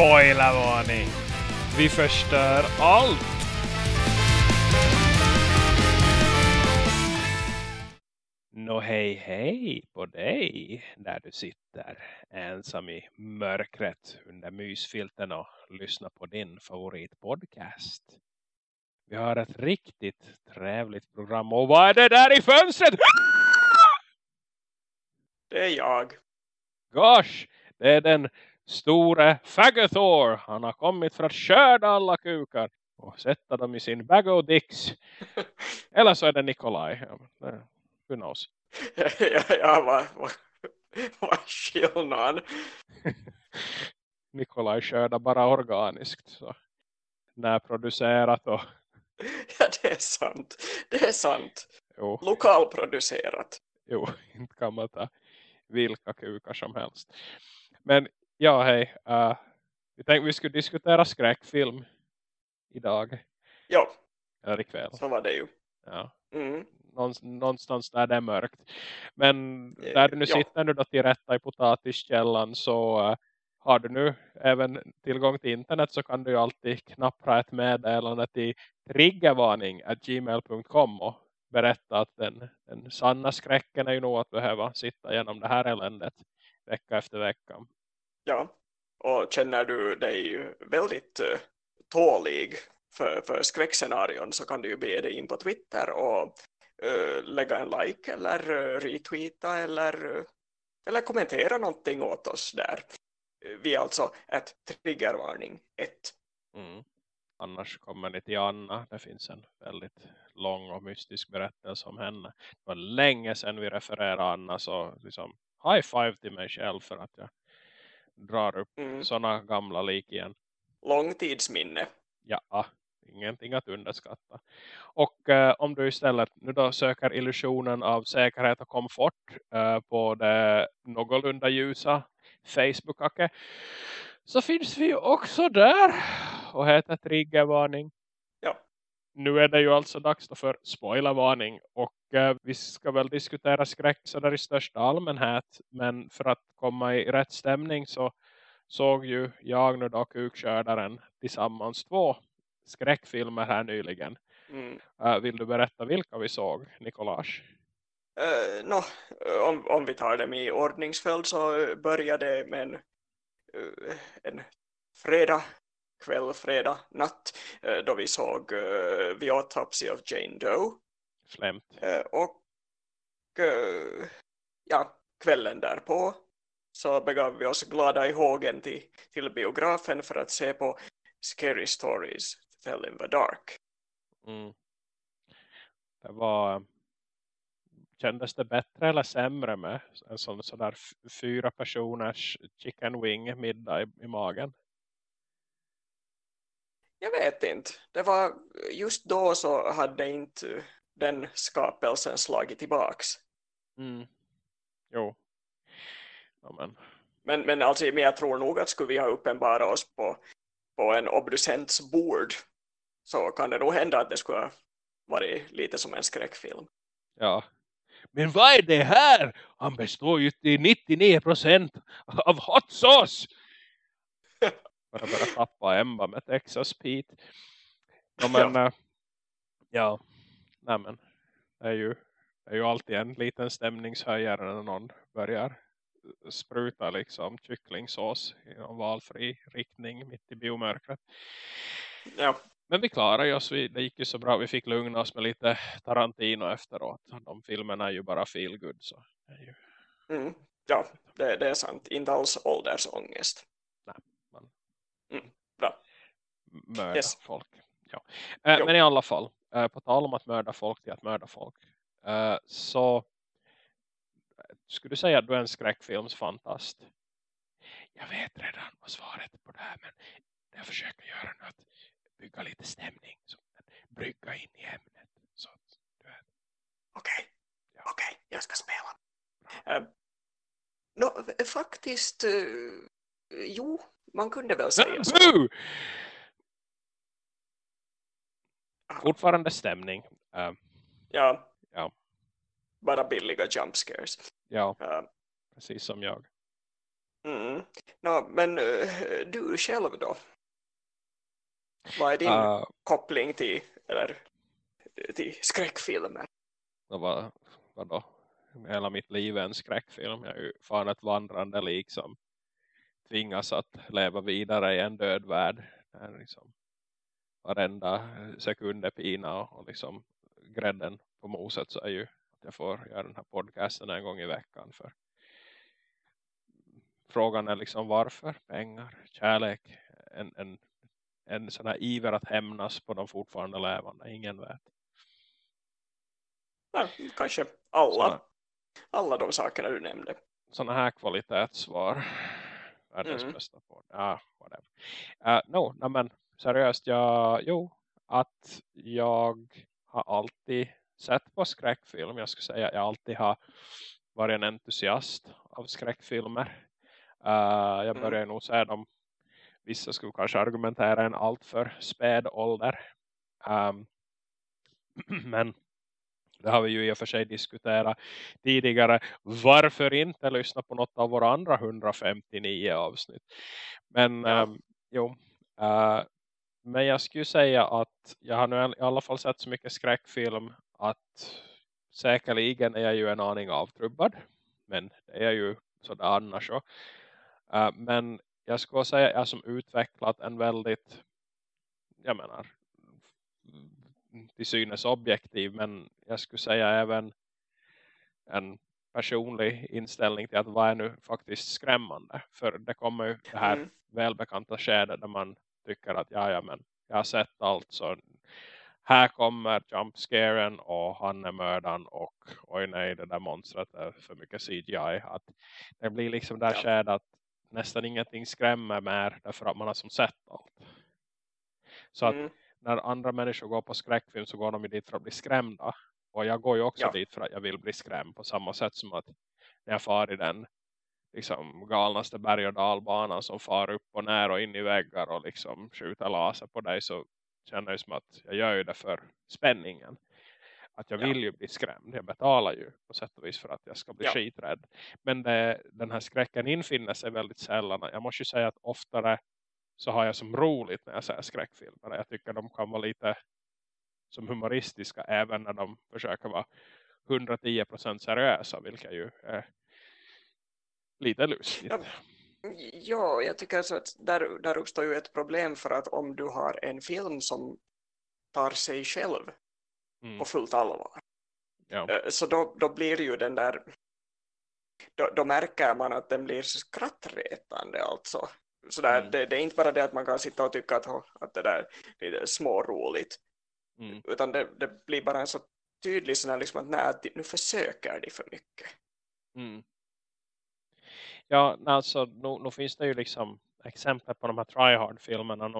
Spoilervarning! Vi förstör allt! Nå hej hej på dig där du sitter ensam i mörkret under mysfilten och lyssnar på din favoritpodcast. Vi har ett riktigt trevligt program och vad är det där i fönstret? Det är jag. Gosh, det är den store Fagathor. Han har kommit för att skörda alla kukar och sätta dem i sin bag of dicks. Eller så är det Nikolaj. Who knows? ja, ja vad, vad, vad är skillnaden? Nikolaj skördar bara organiskt. Så. Närproducerat och... Ja, det är sant. Det är sant. Jo. Lokalproducerat. Jo, inte kan man ta vilka kukar som helst. Men ja, hej. Uh, vi tänkte vi skulle diskutera skräckfilm idag. Ja. Eller ikväll. Så var det ju. Ja. Mm. Någonstans där det är mörkt. Men där du nu ja. sitter nu då till rätta i potatiskällan så uh, har du nu även tillgång till internet så kan du ju alltid knappra ett meddelande till triggervarning.gmail.com och berätta att den, den sanna skräcken är ju nog att behöva sitta genom det här eländet vecka efter vecka. Ja, och känner du dig väldigt uh, tålig för, för skräckscenarion så kan du ju be dig in på Twitter och uh, lägga en like eller uh, retweeta eller, eller kommentera någonting åt oss där. Vi är alltså ett triggervarning 1. Mm. Annars kommer ni till Anna. Det finns en väldigt lång och mystisk berättelse om henne. Det var länge sedan vi refererade Anna så liksom high five till mig själv för att jag drar upp mm. sådana gamla lik igen. Långtidsminne. Ja, ingenting att underskatta. Och eh, om du istället nu då söker illusionen av säkerhet och komfort eh, på det någorlunda ljusa Facebook-ake så finns vi också där och heter Triggervarning. Nu är det ju alltså dags för spoilervarning och eh, vi ska väl diskutera skräck så där i största allmänhet men för att komma i rätt stämning så såg ju jag nu då kukskördaren tillsammans två skräckfilmer här nyligen. Mm. Uh, vill du berätta vilka vi såg, Nikolaj? Uh, no, om, om vi tar dem i ordningsföljd så började med en, uh, en fredag kväll, fredag natt då vi såg uh, The Autopsy of Jane Doe. Slämt. och ja, kvällen därpå så begav vi oss glada i hågen till, till biografen för att se på Scary Stories Tell in the Dark. Mm. Det var kändes det bättre eller sämre med en sån sådär fyra personers chicken wing middag i, i magen? Jag vet inte. Det var just då så hade inte den skapelsen slagit tillbaks. Mm. Jo. Ja, men. Men, men, alltså, men jag tror nog att skulle vi ha uppenbarat oss på, på en obducents bord så kan det nog hända att det skulle ha varit lite som en skräckfilm. Ja. Men vad är det här? Han består ju till 99% av hot sauce. Bara bara tappa Emma med Texas Pete. Ja, men, ja. Äh, ja. Nej, men, det är ju det är ju alltid en liten stämningshöjare när någon börjar spruta liksom kycklingsås i en valfri riktning mitt i biomörkret. Ja. Men vi klarade oss, vi, det gick ju så bra, vi fick lugna oss med lite Tarantino efteråt. De filmerna är ju bara feel good så. Mm. Ja, det, det, är sant. Inte alls åldersångest. Mm. Bra. Mörda yes. folk. Ja. Äh, men i alla fall, äh, på tal om att mörda folk till att mörda folk. Äh, så skulle du säga att du är en skräckfilmsfantast? Jag vet redan vad svaret på det här men det jag försöker göra nu att bygga lite stämning så brygga in i ämnet. Så Okej, okay. ja. okej, okay. jag ska spela. Uh, no, faktiskt, uh, jo, man kunde väl säga så. Nu! Fortfarande stämning. Uh, ja. ja. Bara billiga jump scares. Ja, precis som jag. Mm. No, men uh, du själv då? Vad är din Uh, koppling till, eller, till skräckfilmer? vad, vadå? Hela mitt liv är en skräckfilm. Jag är ju fan ett vandrande lik som tvingas att leva vidare i en död värld. Där liksom varenda sekund är pina och, och liksom grädden på moset så är ju att jag får göra den här podcasten en gång i veckan för frågan är liksom varför pengar, kärlek en, en, en sån här iver att hämnas på de fortfarande levande, ingen vet Ja, kanske alla, såna, alla de sakerna du nämnde. såna här kvalitetssvar världens Mm. bästa podd ja, whatever uh, no, no, men seriöst jag, jo, att jag har alltid sett på skräckfilm jag skulle säga jag alltid har varit en entusiast av skräckfilmer Uh, jag Mm. börjar nog säga dem. Vissa skulle kanske argumentera en allt för späd ålder. Um, men det har vi ju i och för sig diskuterat tidigare. Varför inte lyssna på något av våra andra 159 avsnitt? Men Ja. um, jo. Uh, men jag skulle säga att jag har nu i alla fall sett så mycket skräckfilm att säkerligen är jag ju en aning avtrubbad. Men det är jag ju sådär annars så. Uh, men jag skulle säga att jag som utvecklat en väldigt, jag menar, till synes objektiv, men jag skulle säga även en personlig inställning till att vad är nu faktiskt skrämmande. För det kommer ju det här Mm. välbekanta skedet där man tycker att ja, ja men jag har sett allt så här kommer jumpscaren och han är mördaren och oj nej det där monstret är för mycket CGI. Att det blir liksom där Ja. skedet att nästan ingenting skrämmer mer därför att man har som sett allt. Så att Mm. När andra människor går på skräckfilm så går de ju dit för att bli skrämda. Och jag går ju också Ja. dit för att jag vill bli skrämd på samma sätt som att när jag far i den liksom galnaste berg- och dalbanan som far upp och ner och in i väggar och liksom skjuter laser på dig så känner jag som att jag gör ju det för spänningen. Att jag Ja. vill ju bli skrämd. Jag betalar ju på sätt och vis för att jag ska bli Ja. skiträdd. Men det, den här skräcken infinner sig väldigt sällan. Jag måste ju säga att oftare så har jag som roligt när jag ser skräckfilmer. Jag tycker de kan vara lite som humoristiska även när de försöker vara 110% seriösa. Vilket ju är lite lustigt. Ja, Ja, jag tycker så att där, där uppstår ju ett problem för att om du har en film som tar sig själv Mm. på fullt allvar Ja. eh, så då, då blir ju den där då, då märker man att den blir skrattretande alltså. Så där, Mm. det, det är inte bara det att man kan sitta och tycka att, att det där är lite småroligt Mm. utan det, det blir bara en så tydlig sån här liksom att nej, nu försöker de för mycket. Mm. Ja, alltså nu, nu finns det ju liksom exempel på de här tryhard-filmerna nu.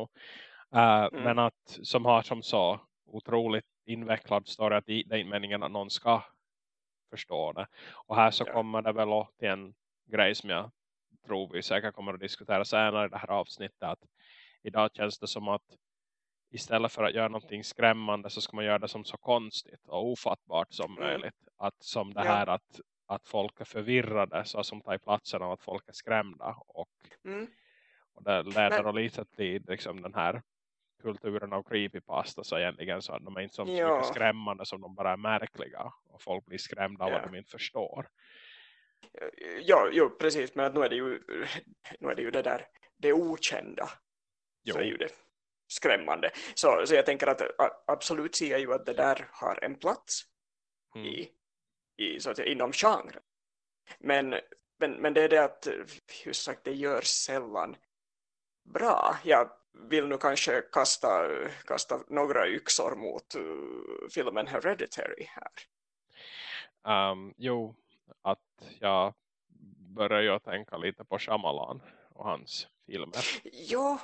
Uh, Mm. Men att som har som så otroligt invecklad story att det är inte meningen att någon ska förstå det. Och här så Ja. kommer det väl till en grej som jag tror vi säkert kommer att diskutera senare i det här avsnittet. Att idag känns det som att istället för att göra någonting skrämmande så ska man göra det som så konstigt och ofattbart som Mm. möjligt. Att som det Ja. här att, att folk är förvirrade så som tar platsen av att folk är skrämda. Och, Mm. och det leder Men- lite till liksom den här kulturen av creepypasta så egentligen så att de är inte så Ja. mycket skrämmande som de bara är märkliga. Och folk blir skrämda av Ja. att de inte förstår. Ja, jo, precis, men att nu är det ju, nu är det, ju det där, det okända. Jo. Så är ju det skrämmande. Så, så jag tänker att absolut ser jag ju att det där har en plats Mm. i, i, så att säga, inom genren. Men, men, men det är det att, just sagt, det görs sällan bra. Jag vill nu kanske kasta, kasta några yxor mot uh, filmen Hereditary här. Um, jo, att jag börjar ju tänka lite på Shyamalan och hans filmer. Jo,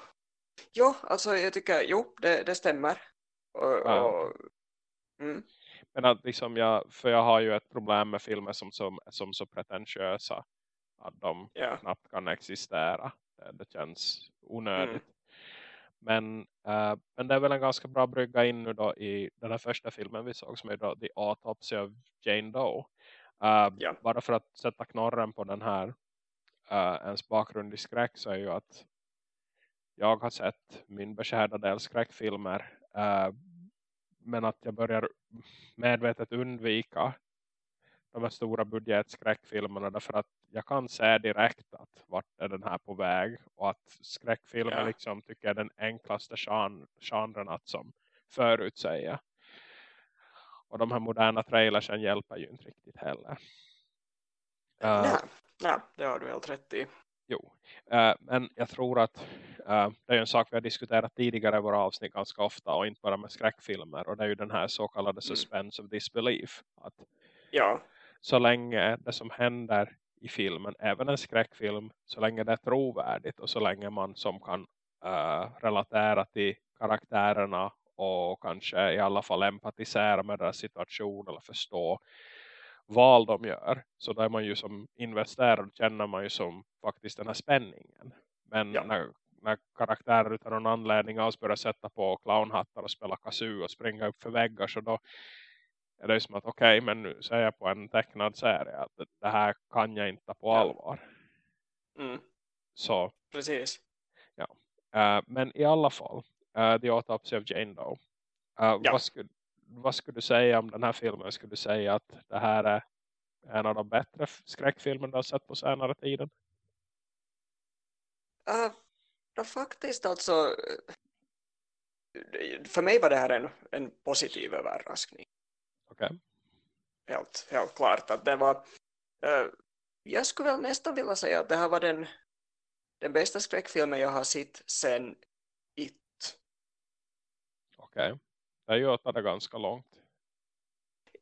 jo alltså jag tycker, jo, det, det stämmer. Och, Ja. och, mm, Men att liksom jag, för jag har ju ett problem med filmer som, som, som så pretentiösa att de ja, knappt kan existera. Det, det känns onödigt. Mm. Men, eh, men det är väl en ganska bra brygga in nu då i den här första filmen vi såg som är då The Autopsy of Jane Doe. Eh, Ja. Bara för att sätta knorren på den här uh, ens bakgrund i skräck så är ju att jag har sett min beskärda del skräckfilmer uh, men att jag börjar medvetet undvika de här stora budgetskräckfilmerna därför att jag kan se direkt att vart är den här på väg och att skräckfilmer Ja. liksom tycker jag är den enklaste gen genren att som förutsäga. Och de här moderna trailersen hjälper ju inte riktigt heller. Uh, Nej, nej, det har du helt rätt i. Jo, uh, men jag tror att uh, det är en sak vi har diskuterat tidigare i våra avsnitt ganska ofta och inte bara med skräckfilmer och det är ju den här så kallade suspense of disbelief. Att Ja, så länge det som händer i filmen, även en skräckfilm, så länge det är trovärdigt och så länge man som kan uh, relatera till karaktärerna och kanske i alla fall empatisera med deras situation eller förstå val de gör. Så då är man ju som investerad känner man ju som faktiskt den här spänningen. Men Ja. när, när karaktärer utan någon anledning alls börjar sätta på clownhattar och spela kazoo och springa upp för väggar så då är det ju som att okej men nu säger jag på en tecknad serie att det- här kan jag inte på Ja. allvar. mm, Så precis. Uh, men i alla fall, uh, The Autopsy of Jane Doe. Uh, Ja. vad, skulle, vad skulle du säga om den här filmen? Skulle du säga att det här är en av de bättre skräckfilmer du har sett på senare tiden? Uh, ja, faktiskt alltså eh, för mig var det här en, en positiv överraskning. Okej. Helt, helt klart att det var eh, jag skulle väl nästan vilja säga att det här var den, den bästa skräckfilmen jag har sett sen. Okej. Det är ju att det ganska långt.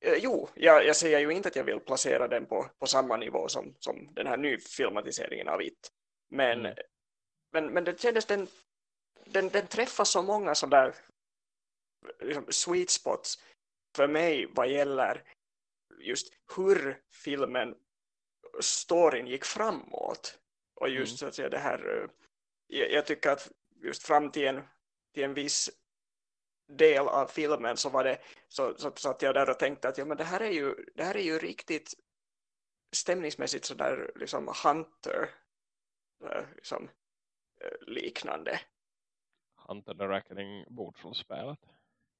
Eh, jo, jag, jag säger ju inte att jag vill placera den på, på samma nivå som, som den här nyfilmatiseringen av It. Men, Mm. men, men det kändes den, den, den träffar så många sådär liksom, sweet spots för mig vad gäller just hur filmen storyn gick framåt. Och just Mm. så att säga det här eh, jag, jag tycker att just fram till en, till en viss del av filmen så var det så, så satt jag där och tänkte att ja, men det här är ju, det här är ju riktigt stämningsmässigt sådär liksom Hunter eh, liksom, eh, liknande. Hunter the Reckoning bordsrollspelet.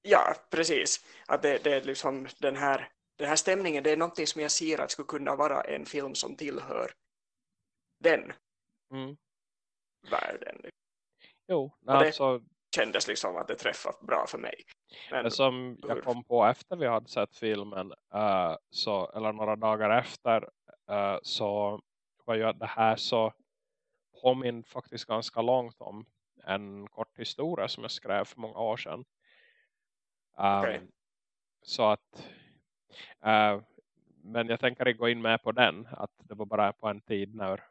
Ja, precis. Att det, det är liksom den här, den här stämningen, det är någonting som jag ser att skulle kunna vara en film som tillhör den Mm. världen. Jo, det- alltså Kändes liksom att det träffar bra för mig. Men, som jag kom på efter vi hade sett filmen eh, så, eller några dagar efter eh, så var ju att det här så påminn faktiskt ganska långt om en kort historia som jag skrev för många år sedan. Um, Okej. Så att eh, men jag tänker gå in med på den att det var bara på en tid när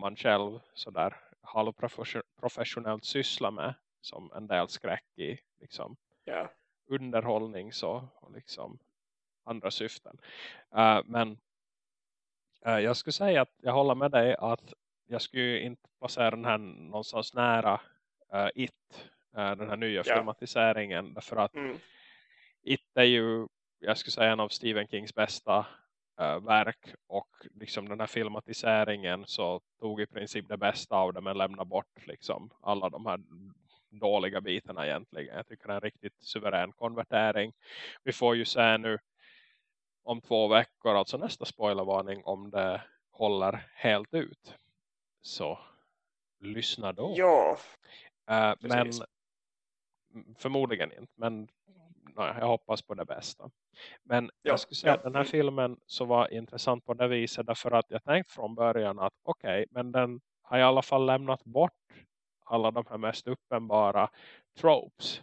man själv sådär halvprofessionellt sysslar med som en del skräck i liksom ja, underhållning så, och liksom andra syften. Eh, men eh, jag skulle säga att jag håller med dig att jag skulle inte placera den här någonstans nära eh, It, den här nya Ja. filmatiseringen därför att mm, It är ju, jag skulle säga en av Stephen Kings bästa verk och liksom den här filmatiseringen så tog i princip det bästa av det men lämnade bort liksom alla de här dåliga bitarna egentligen. Jag tycker det är en riktigt suverän konvertering. Vi får ju se nu om två veckor, alltså nästa spoilervarning om det håller helt ut. Så lyssna då. ja, Eh, men förmodligen inte. Men nej, jag hoppas på det bästa. Men Ja, jag skulle säga ja, att den här filmen så var intressant på det viset. Därför att jag tänkte från början att okej, men den har i alla fall lämnat bort alla de här mest uppenbara tropes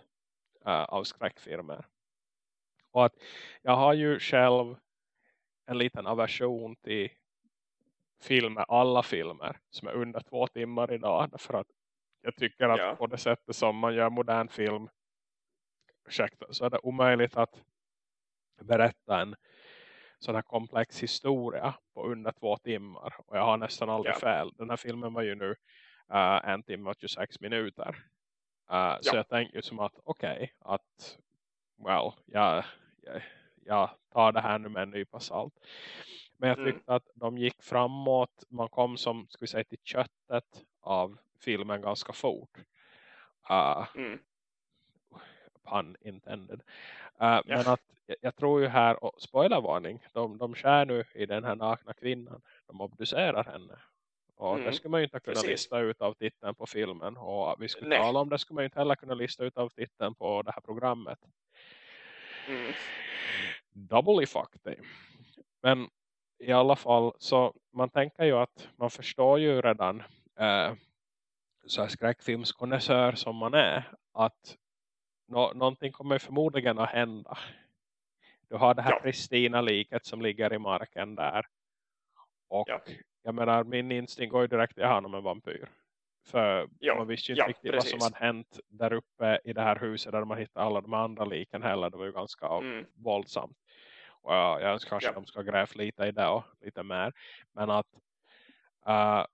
eh, av skräckfilmer. Och att jag har ju själv en liten aversion till filmer, alla filmer som är under två timmar idag. Därför att jag tycker att Ja. på det sättet som man gör modern film ursäkta, så är det omöjligt att berätta en sån här komplex historia på under två timmar. Och jag har nästan aldrig Ja. fel. Den här filmen var ju nu eh, en timme och 26 minuter. Så Ja. jag tänkte ju som att okej, att well, jag, jag, jag tar det här nu med en nypa salt. Men jag Mm. tyckte att de gick framåt. Man kom som ska vi säga, till köttet av filmen ganska fort. Uh, Mm. pun intended. Uh, Men att jag, jag tror ju här, och spoilervarning, de, de skär nu i den här nakna kvinnan. De obducerar henne. Och Mm, det skulle man ju inte kunna precis. lista ut av titeln på filmen. Och vi skulle Nej. tala om det skulle man ju inte heller kunna lista ut av titeln på det här programmet. Mm. Doubly fucked day. Men i alla fall så man tänker ju att man förstår ju redan eh, så här skräckfilmskonnässör som man är att nå någonting kommer förmodligen att hända. Du har det här Ja. Kristina-liket som ligger i marken där. Och Ja. Jag menar, min instinkt går ju direkt till honom en vampyr. För Ja, man visste ju inte ja, riktigt vad som precis. hade hänt där uppe i det här huset där man hittade alla de andra liken heller. Det var ju ganska Mm. våldsamt. Och jag, jag önskar kanske Ja. de ska gräva lite i det och lite mer. Men att äh,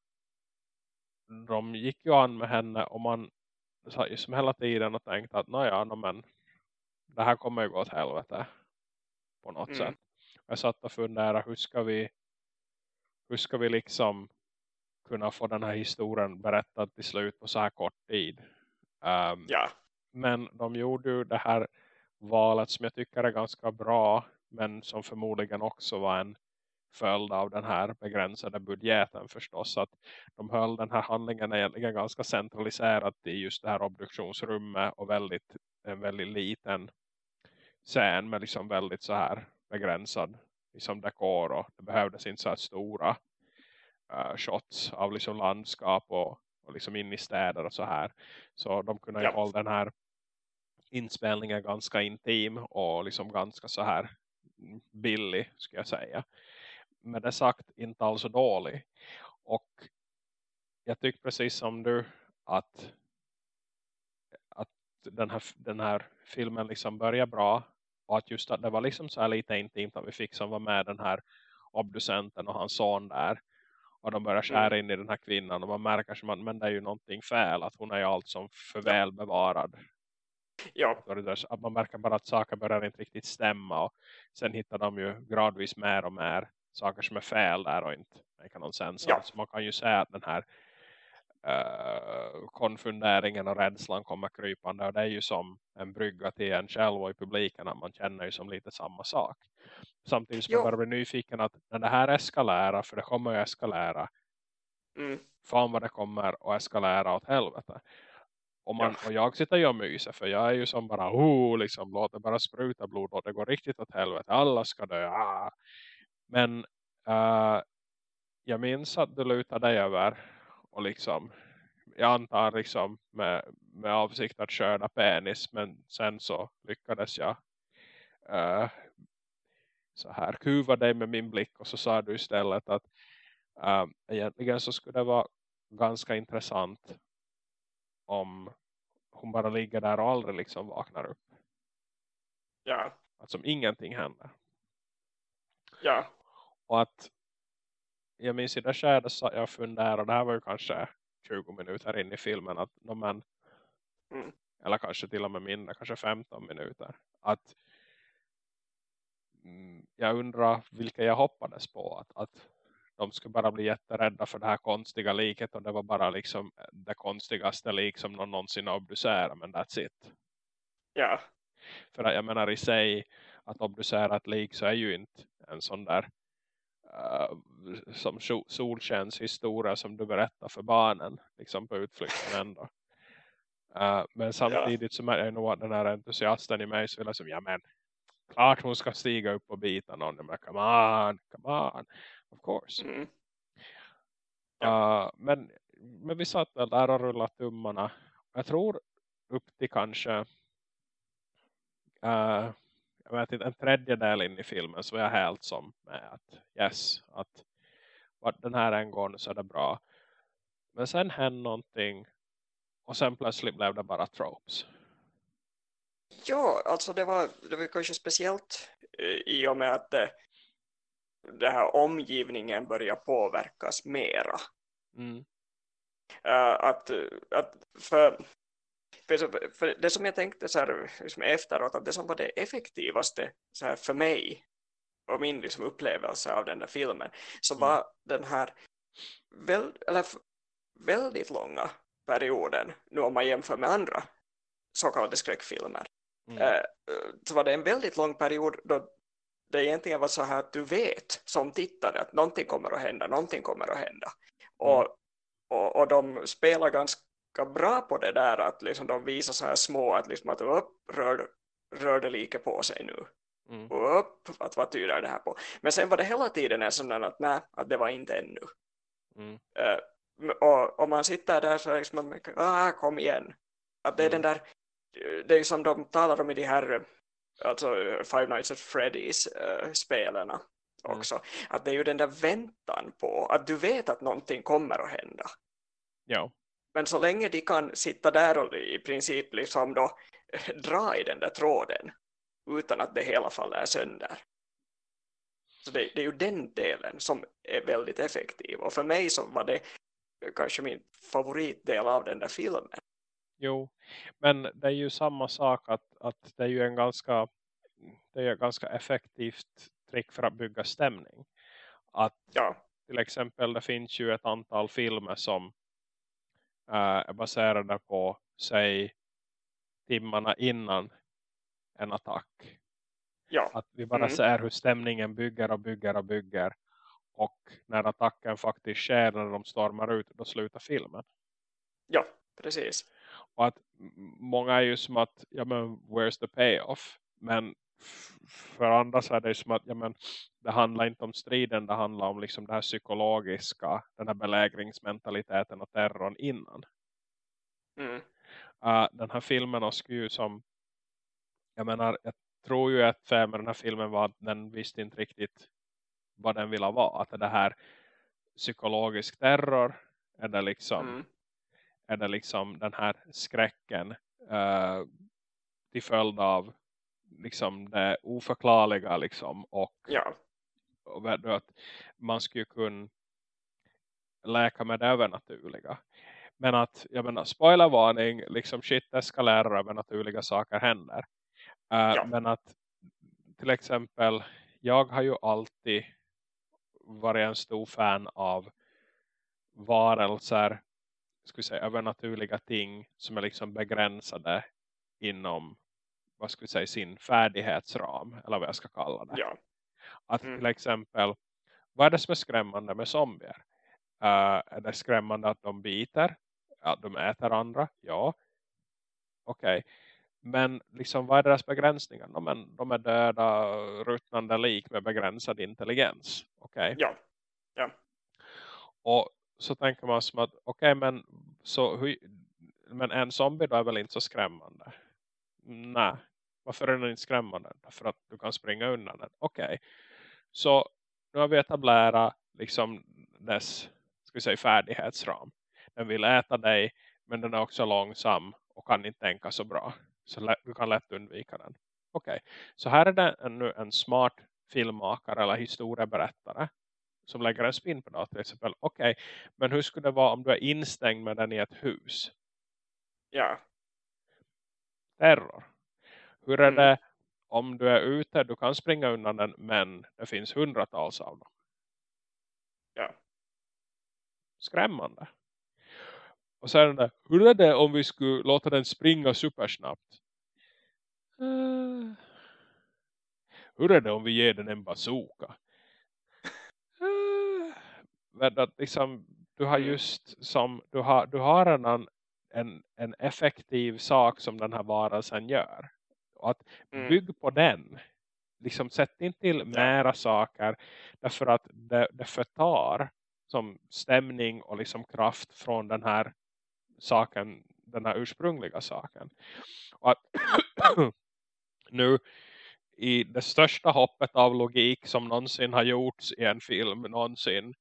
de gick ju an med henne och man satt ju som hela tiden och tänkte att naja, no, men det här kommer ju gå åt helvete på något Mm. sätt. Jag satt och funderade, hur ska vi hur ska vi liksom kunna få den här historien berättad till slut på så här kort tid. Ehm, Ja. men de gjorde ju det här valet som jag tycker är ganska bra. Men som förmodligen också var en följd av den här begränsade budgeten förstås. Att de höll den här handlingen egentligen ganska centraliserad i just det här obduktionsrummet. Och väldigt, en väldigt liten scen med liksom väldigt så här begränsad liksom dekor. Och det behövdes inte så här stora eh, shots av liksom landskap och, och liksom in i städer och så här. Så de kunde Ja. hålla den här inspelningen ganska intim och liksom ganska så här billig ska jag säga. Men det sagt inte alls dålig. Och jag tycker precis som du att, att den, här, den här filmen liksom börjar bra. Och att just att det var liksom så här lite intimt att vi fick som var med den här obducenten och hans son där. Och de börjar skära in i den här kvinnan. Och man märker som att men det är ju någonting fel. Att hon är ju allt som för Ja. väl bevarad. Ja. Så så att man märker bara att saker börjar inte riktigt stämma. Och sen hittar de ju gradvis mer och mer saker som är fel där och inte make någon sens. Ja. Alltså man kan ju säga att den här uh, konfunderingen och rädslan kommer krypande. Och det är ju som en brygga till en själv och i publiken. Att man känner ju som lite samma sak. Samtidigt som Jo. man bara blir nyfiken att när det här eskalerar, för det kommer ju eskalera. Mm. Fan vad det kommer att eskalera åt helvete. Och, man, Ja. och jag sitter ju och myser för jag är ju som bara oh, liksom, låt det bara spruta blod och det går riktigt åt helvete. Alla ska dö. Ah. Men eh, jag minns att du lutade dig över och liksom jag antar liksom med, med avsikt att skörda penis men sen så lyckades jag eh, så här kuva dig med min blick och så sa du istället att eh, egentligen så skulle det vara ganska intressant om hon bara ligger där och aldrig liksom vaknar upp. Ja. Att som ingenting händer. Ja. Och att jag minns i det skedet så jag funderade, och det här var ju kanske 20 minuter in i filmen, att no, men, Mm. eller kanske till och med mindre, kanske 15 minuter. Att mm, jag undrar vilka jag hoppades på. Att, att de skulle bara bli jätterädda för det här konstiga liket och det var bara liksom det konstigaste lik som någon någonsin obducerar, men that's it. Ja. För att jag menar i sig att obducera ett lik så är ju inte en sån där uh, som sol- solskens historia som du berättar för barnen liksom på utflykten ändå. Uh, men samtidigt så är jag nog att den här entusiasten i mig så vill jag som, ja men klart hon ska stiga upp och bita någon. Men come on, come on, of course. Mm. Uh, men, men vi satt där och rullade tummarna. Jag tror upp till kanske uh, jag vet inte, en tredjedel in i filmen så var jag helt som med att yes, att vart den här en gång så är det bra. Men sen hände någonting och sen plötsligt blev det bara tropes. Ja, alltså det var, det var kanske speciellt eh, i och med att det, det här omgivningen börjar påverkas mera. Mm. Eh, att, att för, för, det som jag tänkte så här, liksom efteråt, att det som var det effektivaste så här, för mig och min liksom upplevelse av den där filmen så Mm. var den här väl, eller, väldigt långa perioden nu om man jämför med andra så kallade skräckfilmer Mm. eh, så var det en väldigt lång period då det egentligen var så här att du vet som tittare att någonting kommer att hända, någonting kommer att hända. Och, och, och de spelar ganska bra på det där att liksom de visar så här små att, liksom att upp, rör, rör det lika på sig nu. Mm. Upp, att vad tyder det här på? Men sen var det hela tiden en sån att nej, att det var inte ännu. Mm. Eh, och om man sitter där så är liksom att man, ah, kom igen. Att det är Mm. den där, det är som de talar om i de här alltså Five Nights at Freddy's äh, spelarna Mm. också. Att det är ju den där väntan på att du vet att någonting kommer att hända. Ja. Men så länge de kan sitta där och i princip liksom då dra i den där tråden utan att det hela faller sönder. Så det, det är ju den delen som är väldigt effektiv. Och för mig så var det kanske min favoritdel av den där filmen. Jo, men det är ju samma sak att, att det är ju en ganska det är ganska effektivt trick för att bygga stämning. Att Ja, till exempel det finns ju ett antal filmer som är baserade på säg timmarna innan en attack. ja, Att vi bara Mm. ser hur stämningen bygger och bygger och bygger. Och när attacken faktiskt sker när de stormar ut då slutar filmen. ja, precis. Och att många är ju som att, ja men where's the payoff? Men för andra så är det ju som att, ja men det handlar inte om striden, det handlar om liksom det här psykologiska, den här belägringsmentaliteten och terrorn innan. Mm. Uh, den här filmen och ju som, jag menar, jag tror ju att med den här filmen var den visste inte riktigt vad den ville vara. Att det här psykologisk terror, är det liksom Mm. är det liksom den här skräcken eh, till följd av liksom det oförklarliga liksom och, Ja, och att man skulle kunna läka med det övernaturliga. Men att, jag menar, spoilervarning, liksom shit eskalerar övernaturliga saker händer. Eh, Ja. Men att till exempel, jag har ju alltid varit en stor fan av varelser, skulle säga övernaturliga ting som är liksom begränsade inom vad skulle jag säga, sin färdighetsram eller vad jag ska kalla det. ja, Att Mm. till exempel, vad är det som är skrämmande med zombier? Uh, är det skrämmande att de biter? Att de äter andra? Ja. Okej. Men liksom, vad är deras begränsningar? No, men, de är döda, ruttnande lik med begränsad intelligens. Okej. ja, Och så tänker man som att, okej men, så, hur, men en zombie då är väl inte så skrämmande? Nej. Varför är den inte skrämmande? Därför att du kan springa undan den. Okej. Så nu har vi etablerat liksom dess ska vi säga, färdighetsram. Den vill äta dig men den är också långsam och kan inte tänka så bra. Så du kan lätt undvika den. Okej. Så här är det en, en smart filmmakare eller historieberättare som lägger en spin på det till exempel. Okej, men hur skulle det vara om du är instängd med den i ett hus? ja, Terror. Hur är Mm. det om du är ute, du kan springa undan den men det finns hundratals av dem. ja, Skrämmande. Och sen hur är det om vi skulle låta den springa supersnabbt? Uh, hur är det om vi ger den en bazooka? Uh, att liksom, du har Mm. just som, du har, du har en, en, en effektiv sak som den här varelsen gör. Och att Mm. bygg på den. Liksom sätt inte till mera saker. Därför att det, det förtar som stämning och liksom kraft från den här saken, den här ursprungliga saken. Och att nu i det största hoppet av logik som någonsin har gjorts i en film någonsin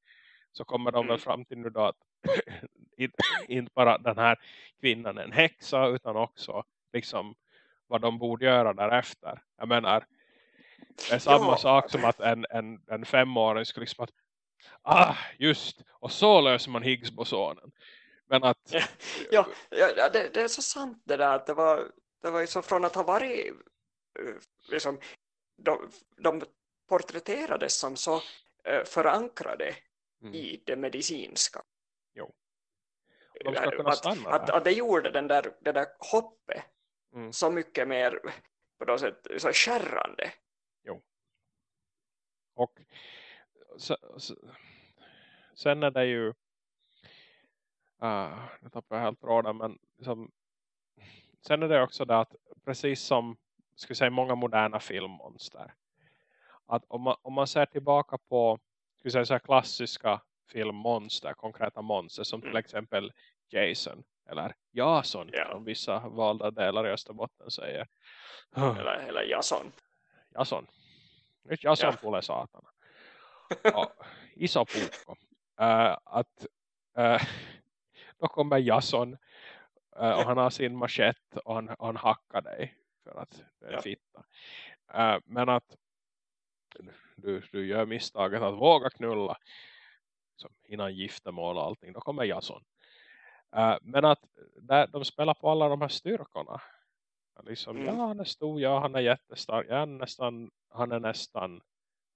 så kommer de väl Mm. fram till nu då att inte- inte bara den här kvinnan är en häxa utan också liksom vad de borde göra därefter. Jag menar det är samma Ja. sak som att en, en, en femåring skulle liksom att ah just och så löser man Higgs-bosonen. Men att Ja, ja, det, det är så sant det där att det var, det var så från att ha varit eh, liksom, de, de porträtterades som så uh, förankrade Mm. i det medicinska. Jo. De kunna att, att, att det gjorde den där, det där hoppet Mm. så mycket mer på något sätt så skärrande. Och så, så, sen är det ju uh, nu tappar jag helt råden men liksom, sen är det också det att precis som ska säga många moderna filmmonster att om man, om man ser tillbaka på ska säga, så klassiska filmmonster, konkreta monster som till Mm. exempel Jason eller Jason Ja. som vissa valda delar i Österbotten säger Eller, eller Jason. Jason. Nyt Jason Ja. tulee saatana. Ja, iso puukko. Äh, att, äh, då kommer Jason äh, och han har sin machete och han, han hackar dig för att Ja. fitta. Äh, men att du, du gör misstaget att våga knulla som innan giftermål och allting, då kommer Jason. Äh, men att där, de spelar på alla de här styrkorna. Liksom, Mm. Ja, han är stor, ja, han är jättestark, ja, han är nästan, han är nästan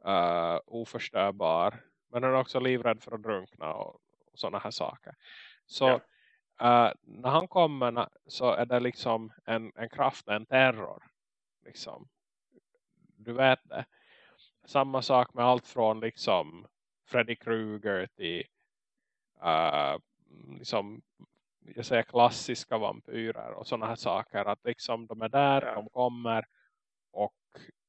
uh, oförstörbar. Men han är också livrädd för att drunkna och, och sådana här saker. Så Ja. eh, när han kommer så är det liksom en, en kraft, en terror. Liksom. Du vet det. Samma sak med allt från liksom Freddy Krueger till eh, liksom, jag säger klassiska vampyrer och sådana här saker. Att liksom de är där, Ja. de kommer och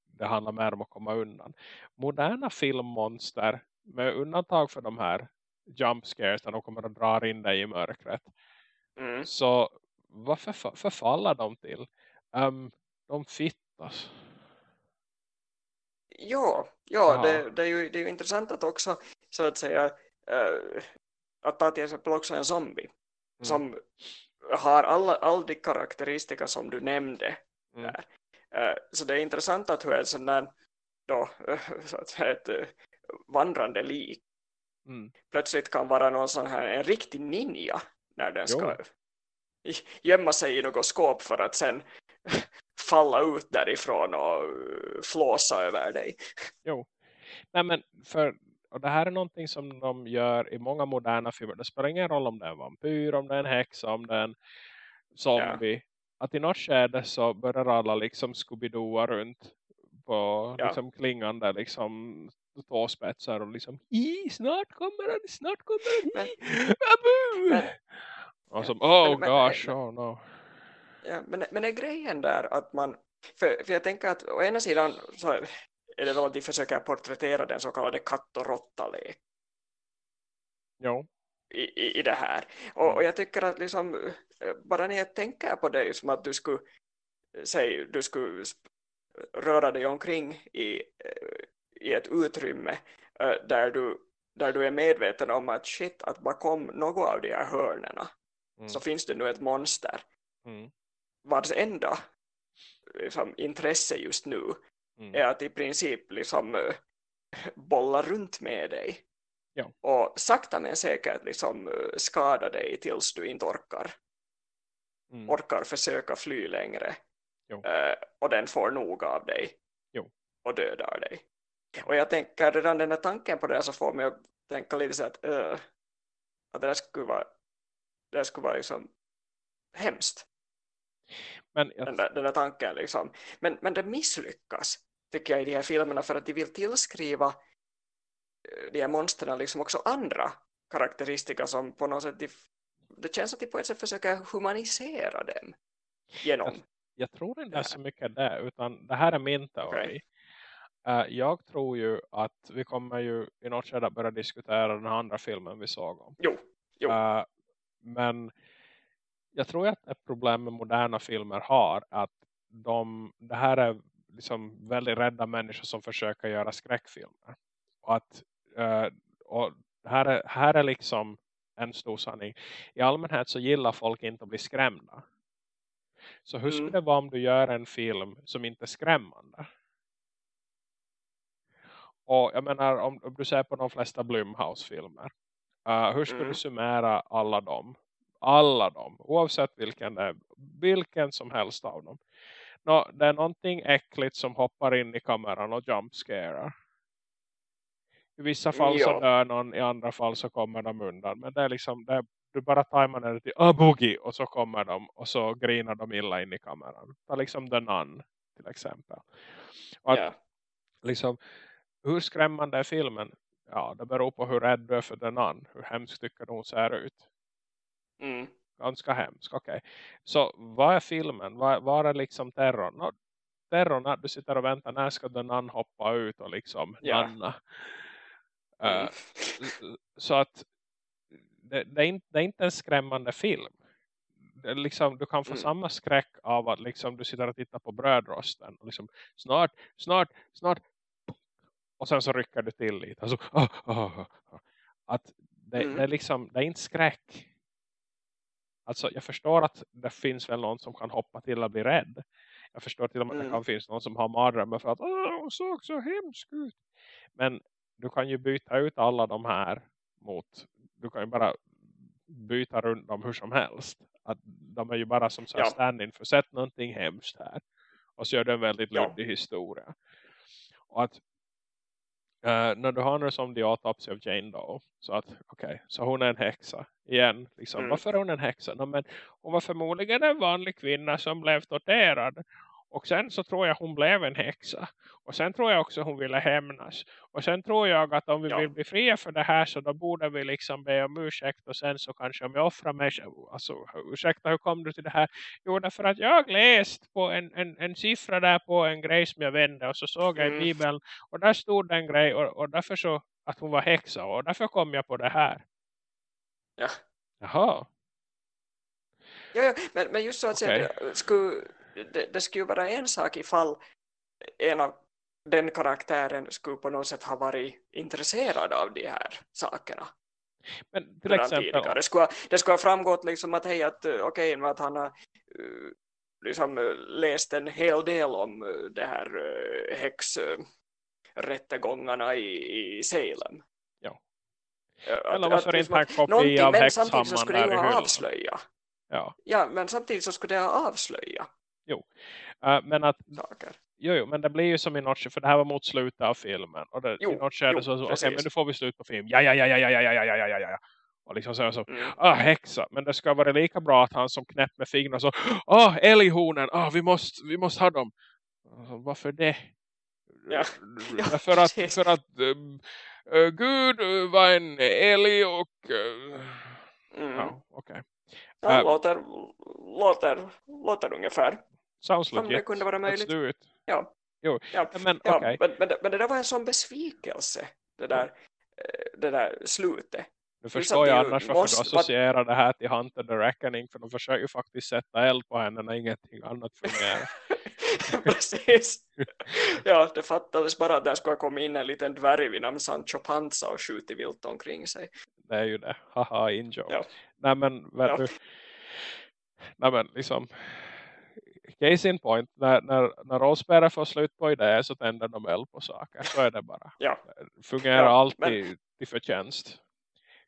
det handlar mer om att komma undan. Moderna filmmonster med undantag för de här jump scares där de kommer att dra in dig i mörkret. Mm. Så varför för, förfaller de till? Um, de fittas. Ja, ja Ja. det, det, är ju, det är ju intressant att också så att säga eh, att ta till exempel också en zombie Mm. som har alla, all de karaktäristika som du nämnde Mm. där. Så det är intressant att hur en sån där då, så att säga ett eh, vandrande lik Mm. plötsligt kan vara någon sån här en riktig ninja när den Jo. ska gömma sig i något skåp för att sen falla ut därifrån och eh, flåsa över dig. Jo. Nej men för och det här är någonting som de gör i många moderna filmer. Det spelar ingen roll om det är en vampyr, om det är en häxa, om det är en zombie. Att i något skede så börjar alla liksom Scooby-Dooa runt på Ja. liksom klingande liksom tåspetsar och liksom Hi, snart kommer han, snart kommer han, Men- men- och som, oh men- men- gosh, men- oh no. Ja, men, men är grejen där att man, för, för jag tänker att å ena sidan så är det väl att de försöker porträttera den så kallade katt och råttalek Jo, i, i, i det här. Och, och jag tycker att liksom, bara när jag tänker på det som att du skulle, säg, du skulle röra dig omkring i, eh, i ett utrymme eh, där du, där du är medveten om att shit, att bakom något av de här hörnerna Mm. så finns det nu ett monster mm. vars enda liksom, intresse just nu Mm. är att i princip liksom eh, bolla runt med dig Ja. och sakta men säkert liksom eh, skada dig tills du inte orkar Mm. orkar försöka fly längre. Eh, och den får nog av dig Jo. och dödar dig och jag tänker redan den här tanken på det så får mig att tänka lite så att, eh, att det där skulle vara det där skulle vara liksom hemskt Men jag, den där, den där tanken liksom. Men, men det misslyckas tycker jag i de här filmerna för att de vill tillskriva eh, de här monstren liksom också andra karaktäristika som på något sätt de, det känns att de på ett sätt försöker humanisera dem genom jag tror inte det är så mycket det utan det här är min teori. Okej. Eh, jag tror ju att vi kommer ju i något skede börja diskutera den andra filmen vi såg om. jo, Jo. Eh, men jag tror att ett problem med moderna filmer har att de, det här är liksom väldigt rädda människor som försöker göra skräckfilmer. Och att eh, och här, är, här är liksom en stor sanning. I allmänhet så gillar folk inte att bli skrämda. Så hur skulle Mm. det vara om du gör en film som inte är skrämmande? Och jag menar om, om du ser på de flesta Blumhouse-filmer. Uh, hur skulle Mm. du summera alla dem? Alla dem. Oavsett vilken. Vilken som helst av dem. Nå, det är någonting äckligt som hoppar in i kameran och jumpscarar. I vissa fall Ja. så dör någon, i andra fall så kommer de undan. Men det är liksom, det är, du bara tajmar ner till boogie och så kommer de och så grinar de illa in i kameran. Ta liksom The Nun till exempel. Att, Ja. liksom, hur skrämmande är filmen? Ja, det beror på hur rädd du är för The Nun. Hur hemskt tycker du hon ser ut. Mm. Ganska hemskt, okej. Så vad är filmen? Vad, är liksom terrorn? No, terrorn att du sitter och väntar när ska Nun hoppa ut och liksom Ja. nanna. Mm. Eh, så att det, det, är inte, det är inte en skrämmande film. Liksom, du kan få Mm. samma skräck av att liksom, du sitter och tittar på brödrosten. Och liksom, snart, snart, snart. Och sen så rycker du till lite. Alltså, ah, ah, ah. Att det, Mm. det, är liksom, det är inte skräck. Alltså jag förstår att det finns väl någon som kan hoppa till och bli rädd. Jag förstår till och med att det Mm. kan finnas någon som har mardrömmar för att hon såg så hemsk ut. Men du kan ju byta ut alla de här mot, du kan ju bara byta runt dem hur som helst. Att de är ju bara som så här Ja. stand-in för sett någonting hemskt här. Och så gör det en väldigt Ja. luddig historia. Och att eh, när du har nu som The Autopsy of Jane Doe. Så att okej, så hon är en häxa. Igen, liksom, Mm. varför är hon en häxa? No, men hon var förmodligen en vanlig kvinna som blev torterad. Och sen så tror jag hon blev en häxa. Och sen tror jag också hon ville hämnas. Och sen tror jag att om vi Ja. vill bli fria för det här så då borde vi liksom be om ursäkt. Och sen så kanske om jag offrar mig. Alltså ursäkta hur kom du till det här? Jo därför att jag läst på en, en, en siffra där på en grej som jag vände. Och så såg jag i Mm. bibeln. Och där stod det en grej. Och, och därför så att hon var häxa. Och därför kom jag på det här. Ja. Jaha. Ja, ja, men, men just så att säga, Okej. det, skulle, det, det skulle ju vara en sak ifall en av den karaktären skulle på något sätt ha varit intresserad av de här sakerna. Men till exempel. Det skulle, det skulle ha framgått liksom att, hej, att, eh, men att han har eh, liksom, eh, läst en hel del om det här häxrättegångarna i, i Salem. Ja. Att- Eller varför inte en kopia av det där i hyllan? avslöja. Ja. Ja, men samtidigt så skulle det ha avslöja Eh, men att saker. Jo, jo, men det blir ju som i skede, för det här var mot slutet av filmen. Och det, Jo, i något skede jo, så, så okej, precis. men nu får vi slut på film. Ja, ja, ja, ja, ja, ja, ja, ja, ja, ja, ja. Och liksom så, så Mm. ah, häxa. Men det ska vara lika bra att han som knäpp med fingrarna så, ah, älghonen, ah, vi måste, vi måste ha dem. Alltså, varför det? Ja. Ja, Därför att, precis. för att um, uh, Gud uh, var en älg och... Uh, Mm. Ja, okej. Ja, Äh. låter, låter, låter ungefär. Sounds Som det kunde vara Let's möjligt. do it. Ja. Jo, Ja. men Ja, men, men, det- men det där var en sån besvikelse. Det där, eh, det där slutet. Nu förstår jag annars varför måste- du associerar det här till Hunter the Reckoning. För de försöker ju faktiskt sätta eld på henne när ingenting annat fungerar. Precis. Ja, det fattades bara att där skulle komma in en liten dvärg vid namn Sancho Panza och skjutit vilt omkring sig. Det är ju det. Haha, in. Ja. Nej men, vet Ja. du. Nej men liksom. Case in point. När, när, när rollspelare får slut på idéer så tänder de eld på saker. Så är det bara. Ja. Det fungerar Ja, alltid till förtjänst.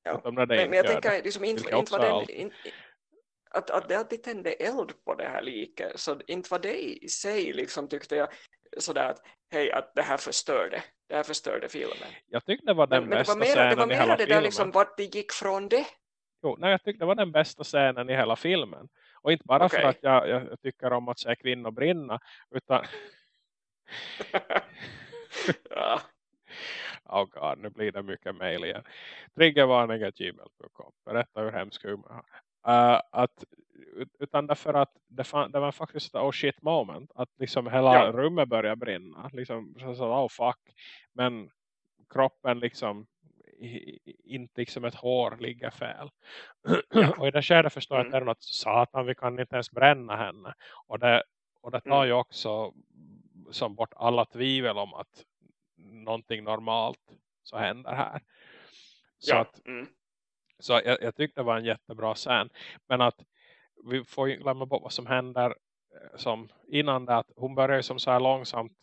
Ja. Det Men, men jag det. tänker liksom inte, inte var allt. in, att, att det alltid tände eld på det här liket. Så inte var det i sig liksom tyckte jag sådär att hej att det här förstörde. Det här förstörde filmen. Jag tyckte det var den Men, men det bästa var mera, det scenen var i hela mera det filmen. där liksom vart det gick från det. Jo, nej, jag tyckte det var den bästa scenen i hela filmen. Och inte bara för Okej. att jag, jag, tycker om att se kvinnor brinna. Utan, ja. oh god, nu blir det mycket mail igen. Triggervarning.gmail.com Berätta hur hemsk humor jag har. Uh, att, ut- utan därför att det, fan, det var faktiskt ett oh shit moment. Att liksom hela Ja. rummet började brinna. Liksom, så, så, oh fuck. Men kroppen liksom inte liksom ett hår ligger fel. och i det skedet förstår jag Mm. att det är något satan, vi kan inte ens bränna henne. Och det, och det tar Mm. ju också som bort alla tvivel om att någonting normalt så händer här. Så, ja. att, Mm. så jag, jag tyckte det var en jättebra scen. Men att vi får ju glömma bort vad som händer eh, som innan det att hon börjar som så här långsamt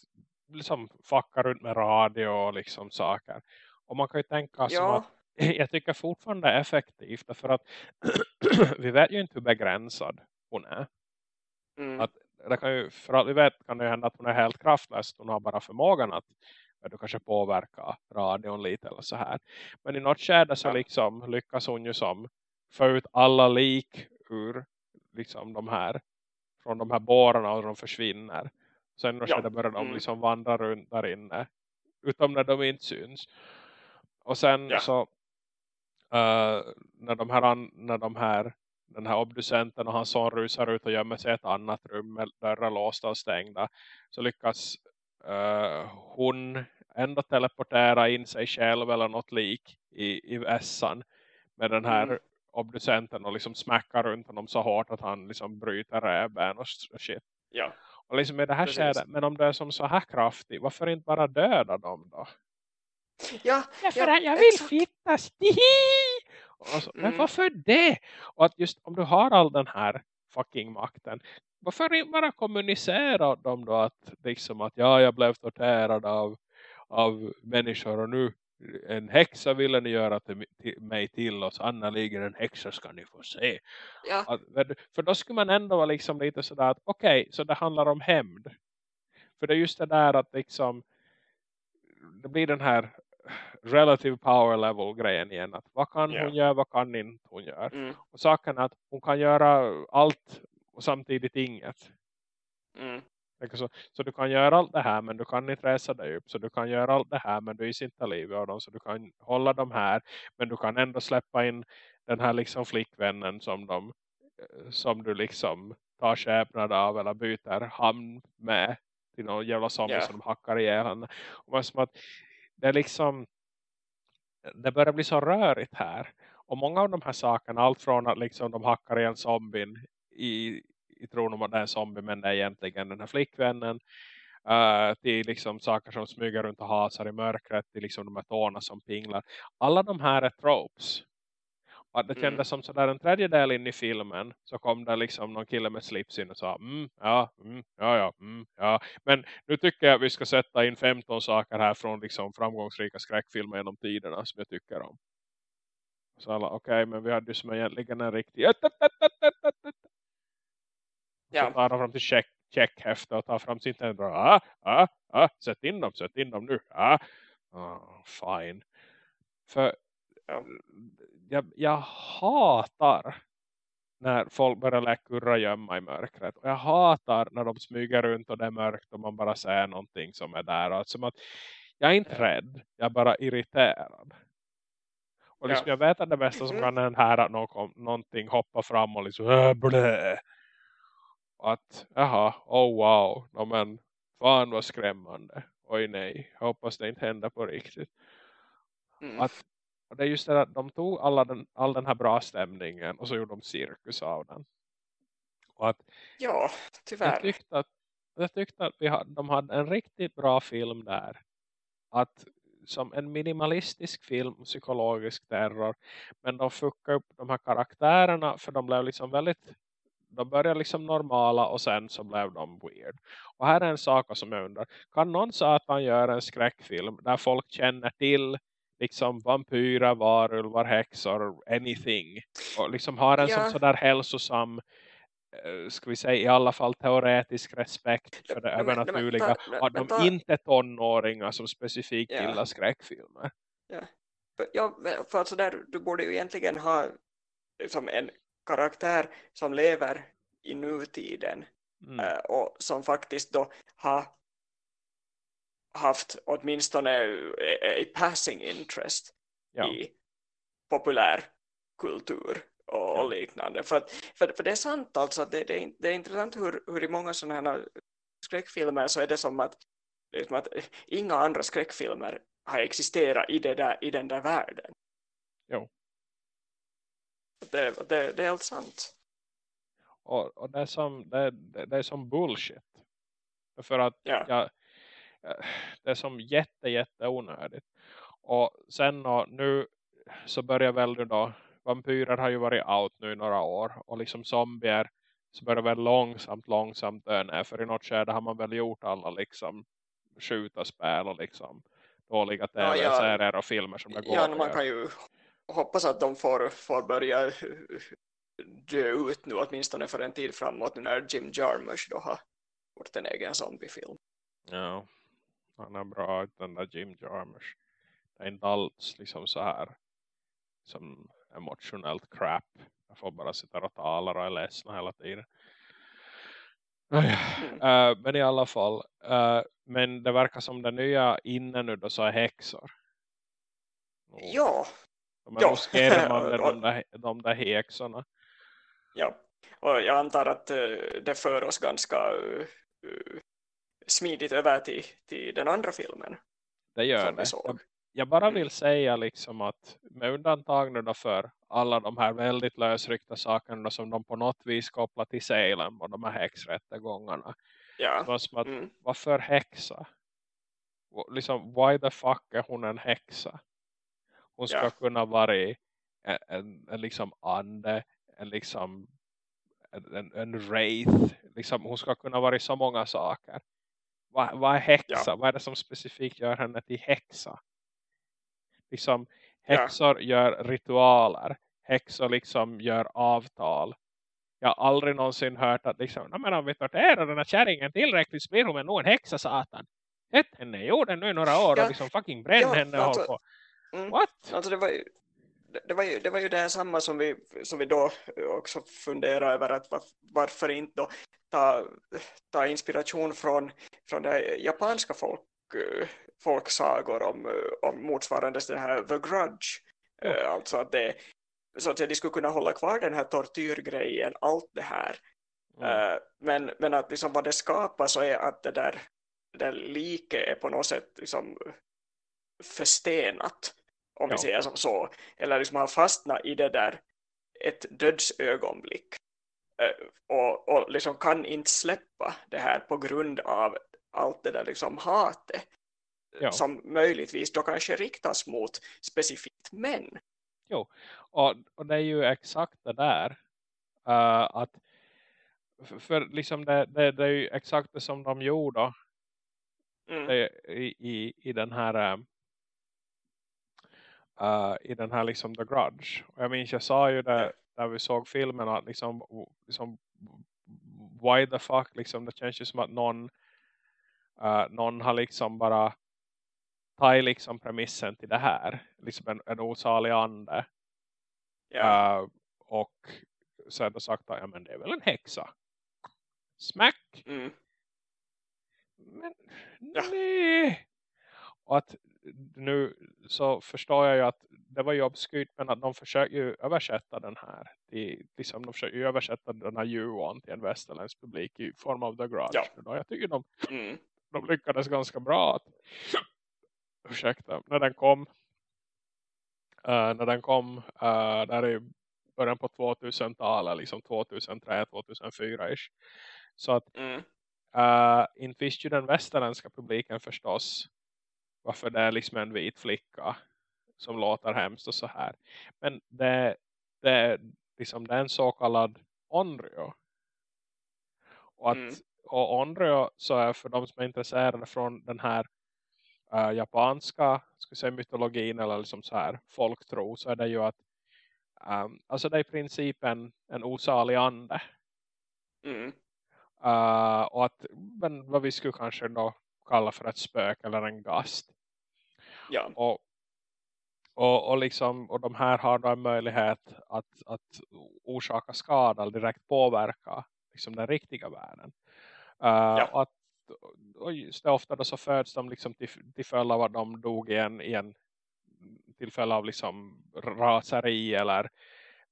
liksom fucka runt med radio och liksom saker. Och man kan ju tänka som Ja. att jag tycker fortfarande är effektivt därför att vi vet ju inte hur begränsad hon är. Mm. Att det kan ju, för allt vi vet kan det ju hända att hon är helt kraftlös. Hon har bara förmågan att För du kanske påverkar radion lite eller så här. Men i något skede så liksom lyckas hon ju som få ut alla lik ur liksom de här från de här bårarna och de försvinner. Sen Ja. ja. börjar de Mm. liksom vandra runt där inne. Utom när de inte syns. Och sen Ja. så eh, när de här, när de här den här obducenten och hans son rusar ut och gömmer sig i ett annat rum med dörrar låsta och stängda så lyckas eh, hon ändå teleportera in sig själv eller något lik i, i vässan med den här Mm. obducenten och liksom smäckar runt honom så hårt att han liksom bryter räben och s- shit. Ja. Och liksom i det här skedet, men om det är som så här kraftig, varför inte bara döda dem då? Ja, Därför ja, att jag vill exakt. fittas. Så, Men Mm. varför det? Och att just om du har all den här fucking makten. Varför inte bara kommunicera dem då att liksom att ja, jag blev torterad av, av människor och nu en häxa ville ni göra till, till mig till och sannoliken en häxa ska ni få se. Ja, Att, för då skulle man ändå vara liksom lite sådär att okej, så det handlar om hämnd. För det är just det där att liksom det blir den här relative power level grejen igen. Att vad kan Ja. hon göra, vad kan inte hon göra. mm, Och saken är att hon kan göra allt och samtidigt inget. mm, Tänker Så, så du kan göra allt det här men du kan inte resa dig upp. Så du kan göra allt det här men du är inte livet av dem. Så du kan hålla dem här men du kan ändå släppa in den här liksom flickvännen som, de, eh, som du liksom tar skäpnad av eller byter hamn med till någon jävla zombie Ja. som de hackar ihjäl henne. Och man som att det är liksom det börjar bli så rörigt här. Och många av de här sakerna, allt från att liksom de hackar ihjäl zombien i, i tron om att det är en zombie men det är egentligen den här flickvännen. Uh, till liksom saker som smyger runt och hasar i mörkret. Till liksom de här tårna som pinglar. Alla de här är tropes. Att det Mm. kändes som sådär en tredjedel in i filmen. Så kom det liksom någon kille med slips in och sa. Mm, ja, mm, ja, ja, mm, ja. Men nu tycker jag att vi ska sätta in 15 saker här från liksom framgångsrika skräckfilmer genom tiderna som jag tycker om. Så alla, okej, men vi hade ju som egentligen en riktig... Så ja, tar de fram till check, checkhäfte och tar fram sin tänder. Ah, ah, ah, sätt in dem, sätt in dem nu. Ah, ah fine. För. Jag, jag hatar när folk börjar läckurra gömma i mörkret. Och jag hatar när de smyger runt och det är mörkt och man bara ser någonting som är där. Och som att jag är inte rädd, jag är bara irriterad. Och liksom Ja. jag vet att det bästa som Mhm. kan hända här är att någon någonting hoppar fram och liksom äh, blä. Och att, jaha, oh wow, no, men fan vad skrämmande. Oj nej, jag hoppas det inte händer på riktigt. mm, Att, och det är just det att de tog alla den, all den här bra stämningen och så gjorde de cirkus av den. Och att ja, jag tyvärr. tyckte att, jag tyckte att vi hade, de hade en riktigt bra film där. Att som en minimalistisk film, psykologisk terror. Men de fuckade upp de här karaktärerna för de blev liksom väldigt de började liksom normala och sen så blev de weird. Och här är en sak som jag undrar. Kan någon satan göra en skräckfilm där folk känner till liksom vampyrer, varulvar, häxor, anything. Och liksom har en Ja. som sådär hälsosam eh, ska vi säga i alla fall teoretisk respekt för det men- men övernaturliga. ta- Och att men de ta- inte tonåringar som specifikt Ja. gillar skräckfilmer. Ja, men för alltså där, du borde ju egentligen ha liksom en karaktär som lever i nutiden Mm. eh, och som faktiskt då har haft åtminstone a passing interest Ja. i populärkultur och, och liknande. För, att, för, för det är sant alltså, att det, det, är, det är intressant hur, hur i många sådana här skräckfilmer så är det som att, liksom att inga andra skräckfilmer har existerat i, det där, i den där världen. Jo. Det, det, det är helt sant. Och, och det, är som, det, det, är som bullshit. För att Ja. jag, eh, det är som jätte, jätte onödigt. Och sen och nu så börjar väl då, vampyrer har ju varit out nu i några år. Och liksom zombier så börjar väl långsamt, långsamt dö ner. För i något skede har man väl gjort alla liksom skjuta spel och liksom dåliga Ja, ja. tv-serier och filmer som det går Ja, man kan ju hoppas att de får, får börja dö ut nu åtminstone för en tid framåt när Jim Jarmusch då har gjort en egen zombiefilm. Ja. Han är bra den där Jim Jarmusch. Det är inte alls liksom så här som emotionellt crap. Jag får bara sitta och tala och är ledsna hela tiden. Uh, men i alla fall. Uh, men det verkar som det nya inne nu då så är häxor. Och ja. De är ja. skrämmande de, där, de där häxorna. Ja. Och jag antar att uh, det för oss ganska smidigt över till, till den andra filmen. Det gör det. Jag, jag, bara mm. vill säga liksom att med undantag nu för alla de här väldigt lösryckta sakerna som de på något vis kopplar till Salem och de här häxrättegångarna. Ja. Så som att, mm. varför häxa? Liksom, why the fuck är hon en häxa? Hon ska ja. kunna vara en, en, en liksom ande, en liksom en, en wraith. Liksom, hon ska kunna vara i så många saker. Vad, vad är häxa? Ja. Vad är det som specifikt gör henne till häxa? Liksom, häxor ja. gör ritualer. Häxor liksom gör avtal. Jag har aldrig någonsin hört att liksom, men om vi torterar den här kärringen tillräckligt blir hon nog en häxa satan. Sätt henne i jorden nu några år ja. och liksom fucking bränn ja, henne. Alltså, på. Mm, What? Alltså det var ju det var ju det, var ju det samma som vi, som vi då också funderade över att var, varför inte då ta, ta inspiration från, från det japanska folk, folksagor om, om motsvarande den här The Grudge. Mm. Alltså att det, så att de skulle kunna hålla kvar den här tortyrgrejen, allt det här. Mm. Men, men att liksom vad det skapar så är att det där, det där like är på något sätt liksom förstenat om ja. vi säger som så. Eller liksom har fastnat i det där ett dödsögonblick. Och, och liksom kan inte släppa det här på grund av allt det där liksom hatet ja. som möjligtvis då kanske riktas mot specifikt män. Jo, och, och det är ju exakt det där uh, att för, liksom det, det, det, är ju exakt det som de gjorde mm. i, i, i den här uh, i den här liksom The Grudge. Och jag minns jag sa ju det när vi såg filmen att liksom, liksom why the fuck liksom det känns ju som att någon uh, någon har liksom bara tagit liksom premissen till det här liksom en, en osalig ande yeah. uh, och sen har sagt att ja, men det är väl en häxa smack mm. men ja. nej och att nu så förstår jag ju att det var ju obskyrt men att de försöker ju översätta den här till, liksom de försöker ju översätta den här Juan till en västerländsk publik i form av The Grudge. Ja. Jag tycker de, mm. de lyckades ganska bra att ursäkta, när den kom uh, när den kom uh, där i början på 2000-talet liksom 2003-2004 så att mm. uh, inte visste ju den västerländska publiken förstås varför det är liksom en vit flicka som låter hemskt och så här. Men det, det, liksom, det är en så kallad onryo. Och, att, mm. och onryo så är för de som är intresserade från den här uh, japanska ska säga, mytologin eller liksom så här folktro så är det ju att um, alltså det är i princip en, en osalig ande. Mm. Uh, och att men vad vi skulle kanske då kalla för ett spök eller en gast. Ja. Och, och, och, liksom, och de här har då en möjlighet att, att orsaka skada eller direkt påverka liksom den riktiga världen. Uh, ja. och, att, och just det, ofta då så föds de liksom till, till följd av att de dog i en, i en tillfälle av liksom raseri eller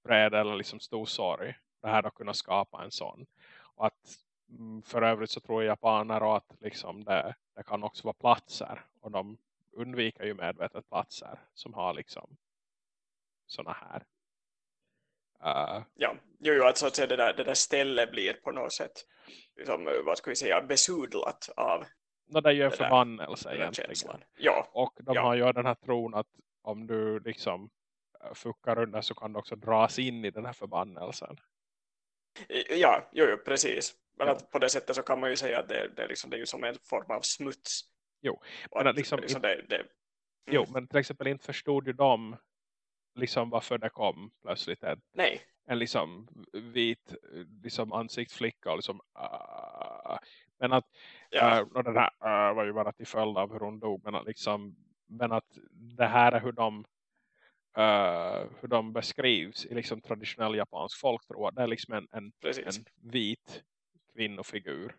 bred eller liksom stor sorg. Det här då kunna skapa en sån. Och att mm, för övrigt så tror japaner att liksom det, det kan också vara platser. Och de undviker ju medvetet platser som har liksom såna här. Uh, ja, jo, jo alltså att det där, det där stället blir på något sätt liksom, vad ska vi säga, besudlat av no, det gör förbannelse egentligen. Ja, och de ja. har ju den här tron att om du liksom äh, fuckar under så kan du också dras in i den här förbannelsen. Ja, jo, jo precis. Men ja. att på det sättet så kan man ju säga att det, det, liksom, det är ju som en form av smuts Jo, men att, liksom, liksom det, det, mm. jo, men till exempel inte förstod ju de liksom varför det kom plötsligt en, Nej. en liksom vit liksom ansiktsflicka och liksom uh, Men att Ja. Uh, den här uh, var ju bara till följd av hur hon dog. Men att, liksom, men att det här är hur de, uh, hur de beskrivs i liksom traditionell japansk folktro. Det är liksom en, en, en vit kvinnofigur.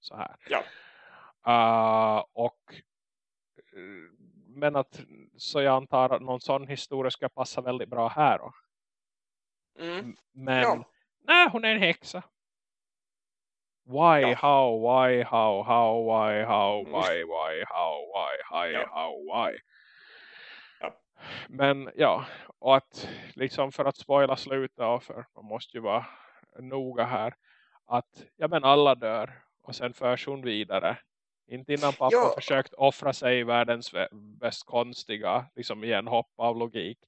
Så här. Ja. Uh, och uh, men att så jag antar att någon sån historia ska passa väldigt bra här då. Mm. Men Ja. nej, hon är en häxa. Why, Ja. how, why, how, how, why, how, Mm. why, why, how, why, hi, Ja. how, why. Men ja, och att liksom för att spoila slutet och för man måste ju vara noga här. Att ja men alla dör och sen förs hon vidare. Inte innan pappa Ja. försökt offra sig i världens vä- bäst konstiga liksom igen hopp av logik.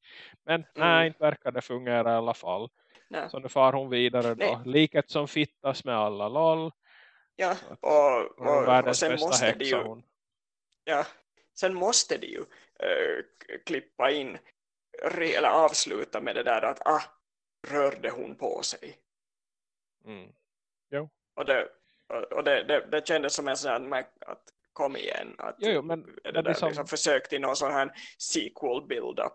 Men nej, Mm. inte verkar det fungera i alla fall. Nej. Så nu far hon vidare då. Nej. Liket som fittas med alla, lol. Ja, och, Och, och och, och världens sen bästa häxa ju, hon. ja, sen måste de ju k- klippa in eller avsluta med det där att ah, rörde hon på sig. Mm. Och det, och det, det, det kändes som en sån här att, kom igen. Att, Jo, jo, men- är men det där liksom- liksom försök till någon sån här sequel build-up.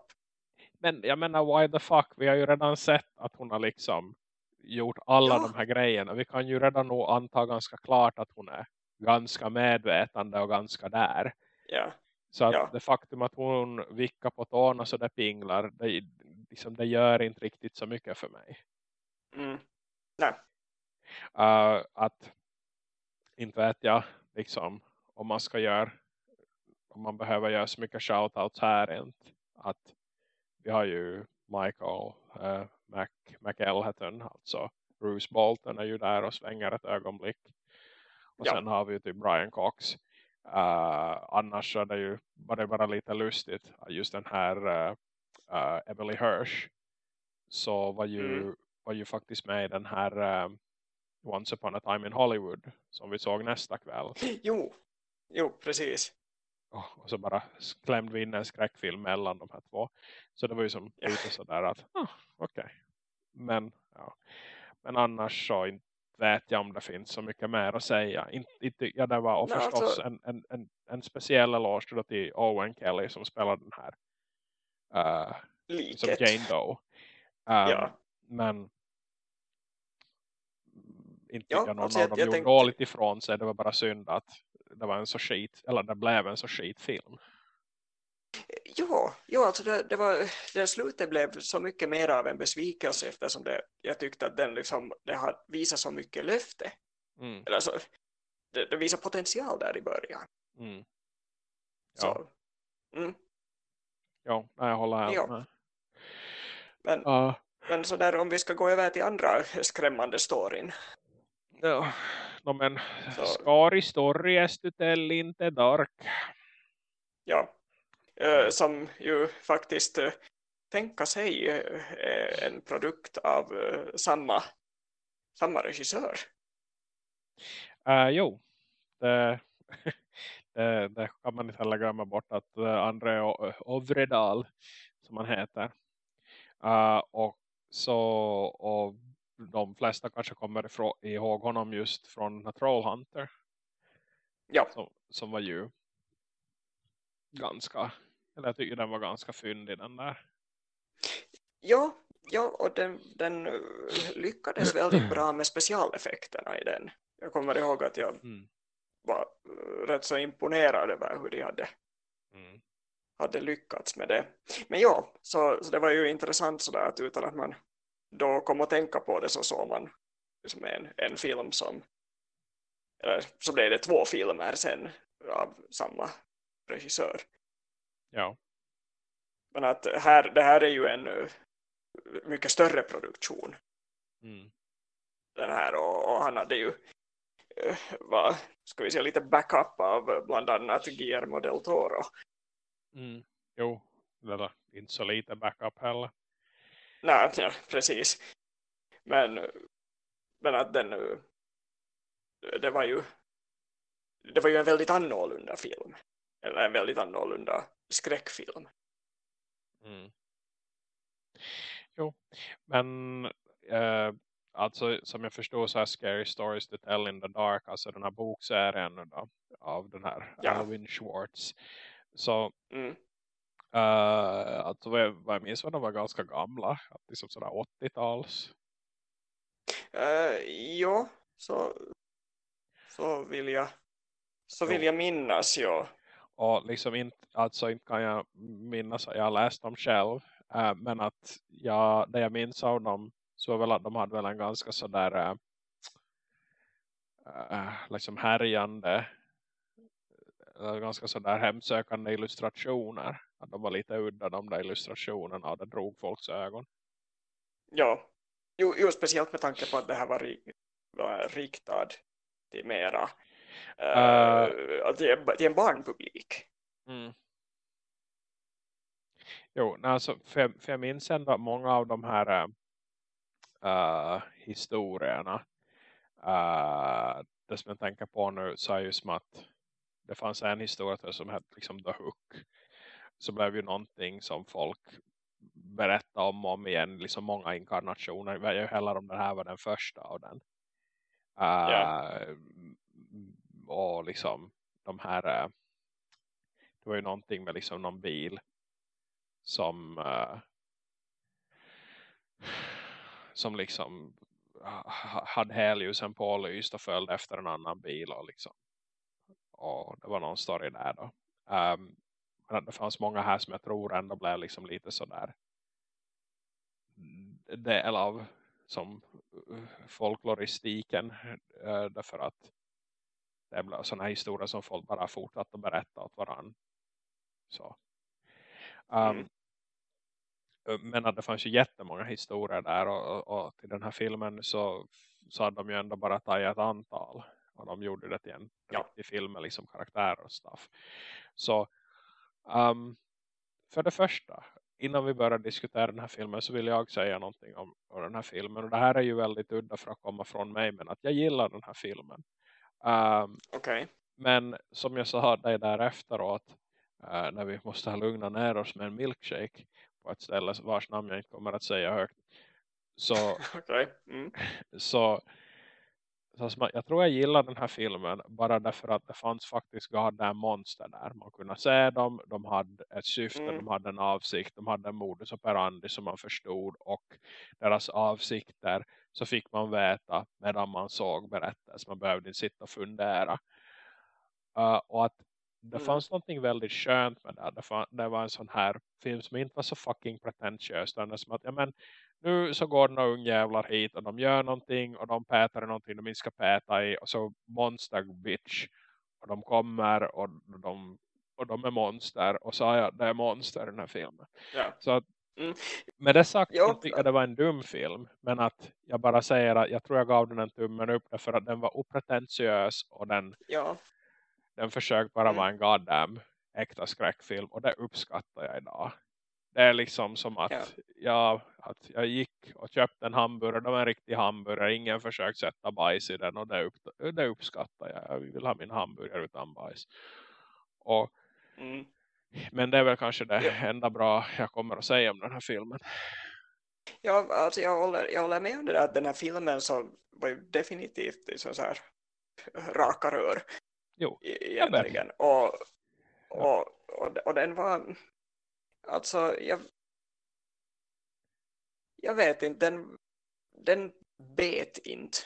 Men jag menar, why the fuck? Vi har ju redan sett att hon har liksom gjort alla Ja. de här grejerna. Vi kan ju redan nog anta ganska klart att hon är ganska medvetande och ganska där. Ja, Så att Ja. det faktum att hon vickar på tårna så det pinglar, det, liksom, det gör inte riktigt så mycket för mig. mm. Nej, Uh, att inte vet jag liksom om man ska göra om man behöver göra så mycket shoutouts här inte att vi har ju Michael uh, Mac, McElhatton alltså Bruce Bolton är ju där och svänger ett ögonblick och Ja. sen har vi ju typ Brian Cox uh, annars är det ju var det bara lite lustigt just den här uh, uh, Emily Hirsch så var ju, Mm. var ju faktiskt med i den här um, Once upon a time in Hollywood som vi såg nästa kväll. jo, jo, precis. Oh, och så bara klämde vi in en skräckfilm mellan de här två. Så det var ju som Ja. lite sådär att, ah, okej. Men, ja. Men annars så inte vet jag om det finns så mycket mer att säga. Inte, inte, ja, det var och Nej, förstås alltså- en, en, en, en speciell eloge till Owen Kelly som spelade den här uh, som. Jane Doe. Um, Ja. Men inte Ja, någon alltså av dem jag gjorde tänkte- dåligt ifrån sig. Det var bara synd att det var en så skit, eller det blev en så skitfilm. Ja, ja alltså det, det, var, det slutet blev så mycket mer av en besvikelse eftersom det, jag tyckte att den liksom, det har visat så mycket löfte. Mm, Eller så, det, det visar potential där i början. mm. Ja. Så, mm. Ja, jag håller helt Ja. med. Men, Ja, men så där, om vi ska gå över till andra skrämmande storyn. Ja. No, men Så- Skari story estytel inte dark. Ja, eh, som ju faktiskt eh, tänka sig eh, en produkt av samma, samma regissör. Uh, jo, det, det, det kan man inte heller glömma bort att André Ovredal som han heter. Uh, och så och de flesta kanske kommer ifrån, ihåg honom just från Trollhunter Ja, som, som var ju ganska, eller jag tycker den var ganska fyndig den där. ja, ja och den, den eh, lyckades väldigt bra med specialeffekterna i den. Jag kommer ihåg att jag Mm. var eh, rätt så imponerad över hur de hade, Mm. hade lyckats med det. Men ja, så, så det var ju intressant sådär att utan att man då kom att tänka på det så såg man liksom en, en film som eller så blev det två filmer sen av samma regissör. Ja. Men att här, det här är ju en eh, mycket större produktion Mm. den här och, och han hade ju eh, vad ska vi säga lite backup av bland annat Guillermo del Toro. Mm. Jo, det var inte så lite backup heller. Nej, ja, precis. Men, men att den det var ju det var ju en väldigt annorlunda film. Eller en väldigt annorlunda skräckfilm. Mm. Jo, men eh, alltså som jag förstår så här Scary Stories to Tell in the Dark, alltså den här bokserien då, av den här Ja. Alvin Schwartz. Så Mm. Uh, alltså vad jag, vad jag minns var de var ganska gamla, att liksom sådär 80-tals. Uh, jo, så, så vill jag så vill Jo. jag minnas, ja. Och liksom inte, alltså inte kan jag minnas att jag har läst dem själv. eh, men att jag, det jag minns av dem så väl att de hade väl en ganska sådär uh, uh, liksom härjande ganska sådär hemsökande illustrationer. Att de var lite udda de där illustrationerna och det drog folks ögon. Ja, jo, jo, speciellt med tanke på att det här var, ri- var riktad till mera Eh. uh, till, en- till en barnpublik. Mm. Jo, alltså, för, jag, för jag minns ändå att många av de här uh, historierna uh, det som jag tänker på nu så är ju som att det fanns en historia som hette liksom The Hook. Så blev ju någonting som folk berättade om och om igen liksom många inkarnationer. Jag vet ju heller om den här var den första av den. Uh, Ja. och liksom de här uh, det var ju någonting med liksom någon bil som uh, som liksom ha- hade helljusen pålyst och följde efter en annan bil och liksom och det var någon story där då. Um, men det fanns många här som jag tror ändå blev liksom lite sådär del av som uh, folkloristiken uh, därför att det blev sådana historier som folk bara fortsatt att berätta åt varandra så. Um, Mm. men att det fanns ju jättemånga historier där och, och, och till den här filmen så, så hade de ju ändå bara tagit ett antal och de gjorde det till en Ja. riktig film med liksom karaktärer och stuff. Så um, för det första, innan vi börjar diskutera den här filmen så vill jag säga någonting om, om den här filmen. Och det här är ju väldigt udda för att komma från mig men att jag gillar den här filmen. Um, Okej. men som jag sa dig där efteråt eh, när vi måste ha lugna ner oss med en milkshake på ett ställe vars namn jag inte kommer att säga högt. Så, Okej. Mm. så, så jag tror jag gillar den här filmen bara därför att det fanns faktiskt goddamn monster där. Man kunde se dem, de hade ett syfte, Mm. de hade en avsikt, de hade en modus operandi som man förstod och deras avsikter så fick man veta medan man såg berättelsen. Man behövde inte sitta och fundera. Uh, och att det Mm. fanns någonting väldigt skönt med det. Det, fan, det var en sån här film som inte var så fucking pretentiös. Det som att, ja men, nu så går några ungjävlar hit och de gör någonting och de pätar i någonting de inte ska päta i. Och så monster bitch. Och de kommer och de, och de är monster. Och så har jag, det är monster i den här filmen. Ja. Så att, Mm. med det sagt Jo. så tycker jag det var en dum film. Men att jag bara säger att jag tror jag gav den en tummen upp. Därför att den var opretentiös och den Ja. den försökte bara Mm. vara en goddamn äkta skräckfilm och det uppskattar jag idag. Det är liksom som att, Ja. jag, att jag gick och köpte en hamburgare, det var en riktig hamburgare, ingen försökte sätta bajs i den och det, upp, det uppskattar jag. Jag vill ha min hamburgare utan bajs. Och, Mm. men det är väl kanske det enda bra jag kommer att säga om den här filmen. Ja, alltså jag håller, jag håller med om det där att den här filmen så var ju definitivt liksom så här raka rör Jo, e- egentligen. Och, och, och, och den var alltså jag jag vet inte, den, den bet inte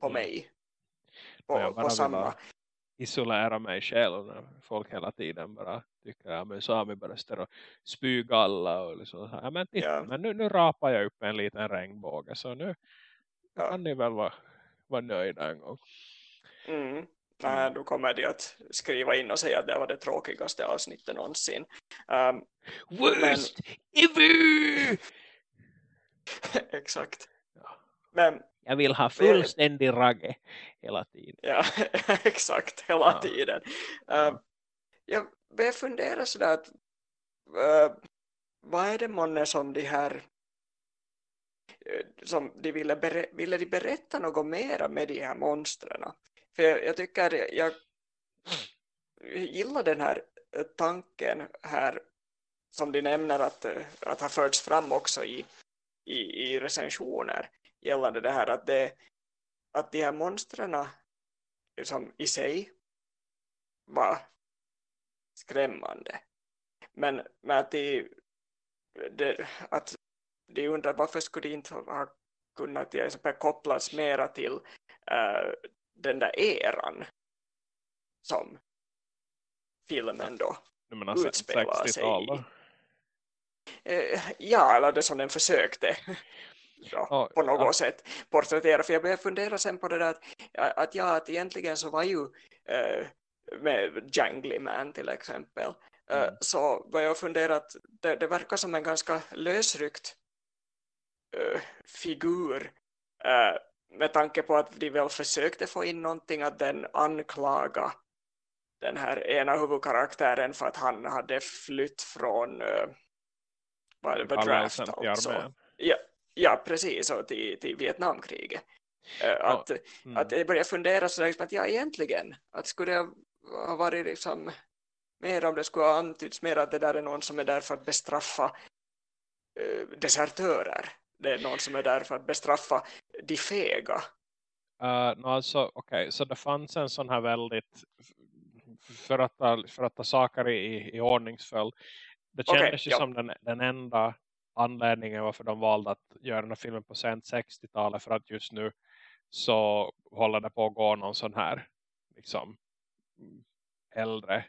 på Mm. mig Och jag på, på samma isolera mig själv när folk hela tiden bara tycker att ja, Sami bara står och spyr alla och liksom, så här, ja, men titta, Ja. men nu, nu rapar jag upp en liten regnbåge så nu, Ja. kan ni väl vara, vara nöjda en gång. Mm. Nej, då kommer de att skriva in och säga att det var det tråkigaste avsnittet någonsin. Um, Worst ever! exakt. Ja. Men Jag vill ha fullständig ragge hela tiden. ja, exakt, hela Ja. tiden. Ja. Um, jag börjar fundera sådär att uh, vad är det månne som de här eh, som de ville, ville de berätta något mera med de här monstren? För jag, jag tycker jag gillar den här eh, tanken här som de nämner att, att har förts fram också i, i, i recensioner gällande det här att, det, att de här monstren liksom i sig var skrämmande. Men, men att, de, det, att de undrar varför skulle de inte ha kunnat exempel kopplas mera till uh, den där eran som filmen då utspelar sig i. Uh, ja, eller det som den försökte då, oh, på något ja. sätt porträttera. För jag började fundera sen på det där att, att, ja, att egentligen så var ju uh, med Jangly Man till exempel mm. så började jag fundera att det, det verkar som en ganska lösryckt figur med tanke på att de väl försökte få in någonting att den anklaga den här ena huvudkaraktären för att han hade flytt från det var draft alltså. Ja, ja, precis, och till, till Vietnamkriget. Uh, att, mm. att jag började fundera så liksom att ja, egentligen, att skulle det ha varit liksom mer om det skulle ha antytts mer att det där är någon som är där för att bestraffa uh, desertörer det är någon som är där för att bestraffa de fega. Uh, no, alltså, okay. så det fanns en sån här väldigt för att ta, för att ta saker i, i ordningsföljd. Det kändes okay, ju ja. som den, den enda anledningen varför de valde att göra den här filmen på sent 60-talet för att just nu så håller det på att gå någon sån här liksom äldre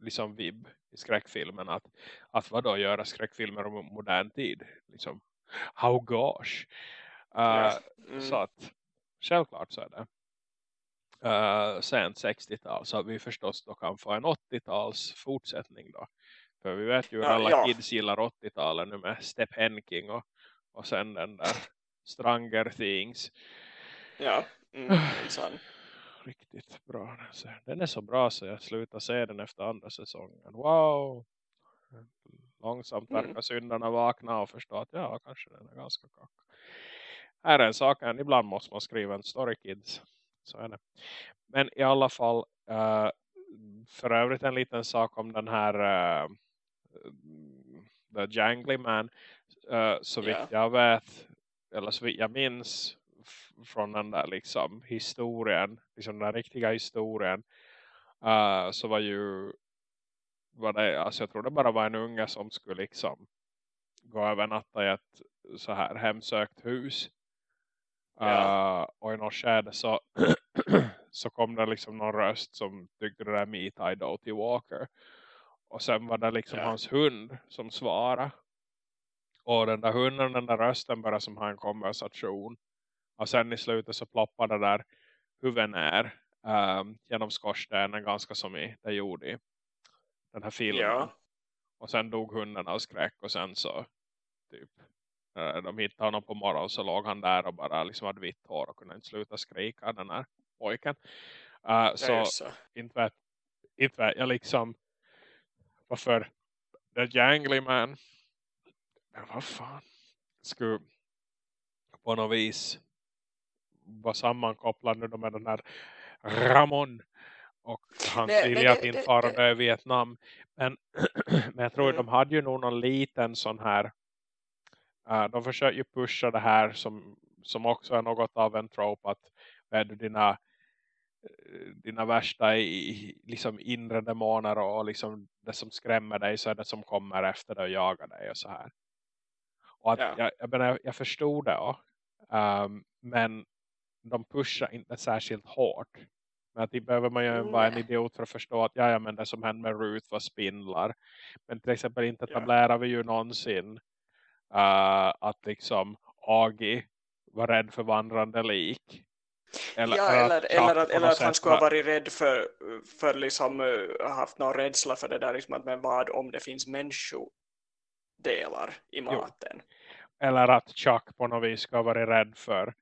liksom vibb i skräckfilmen att, att vad då göra skräckfilmer om modern tid liksom how gosh. Uh, ja. mm. Så att självklart så är det. Uh, sen 60-tal så vi förstås då kan få en 80-tals fortsättning då. För vi vet ju hur ja, alla ja. kids gillar 80-talet nu med Step Henking och, och sen den där Stranger Things. Ja, mm, Riktigt bra. Den är så bra så jag slutar se den efter andra säsongen. Wow! långsamt mm. verkar mm. syndarna vakna och förstå att ja, kanske den är ganska kack. Här är en sak, ibland måste man skriva en story kids. Så är det. Men i alla fall, uh, för övrigt en liten sak om den här uh, The Jangly Man. Uh, så vitt yeah. jag vet, eller så vitt jag minns från den där liksom historien, liksom den riktiga historien. Uh, så var ju var det, alltså jag tror det bara var en unge som skulle liksom gå över natta i ett så här hemsökt hus. Ja. Uh, och i något skede så, så kom det liksom någon röst som tyckte det där Meet I Doty Walker. Och sen var det liksom ja. hans hund som svarade. Och den där hunden, den där rösten bara som har en konversation. Och sen i slutet så ploppade det där huvudet ner um, genom skorstenen ganska som i, det gjorde i den här filmen. Ja. Och sen dog hunden av skräck och sen så typ eh, de hittade honom på morgonen så låg han där och bara liksom hade vitt hår och kunde inte sluta skrika den här pojken. Uh, så, så inte vet, inte vet jag liksom varför The Jangly Man men vad fan skulle på något vis vara sammankopplad nu med den här Ramon och hans vilja att inte fara det, Vietnam. Men, men jag tror mm. de hade ju nog någon liten sån här uh, de försöker ju pusha det här som, som också är något av en trope att är du dina eh, dina värsta i, liksom inre demoner och liksom det som skrämmer dig så är det som kommer efter dig och jagar dig och så här. Och att ja. jag, jag, menar, jag förstod det um, men de pushar inte särskilt hårt men att det behöver man ju mm. vara en idiot för att förstå att ja, ja, men det som hände med Ruth var spindlar. Men till exempel inte etablerar yeah. vi ju någonsin uh, att liksom Agi var rädd för vandrande lik. Eller, ja, eller, eller, att, eller att han skulle ha varit rädd för, för liksom uh, haft någon rädsla för det där liksom att men vad om det finns människodelar i maten. Jo. Eller att Chuck på något vis ska ha varit rädd för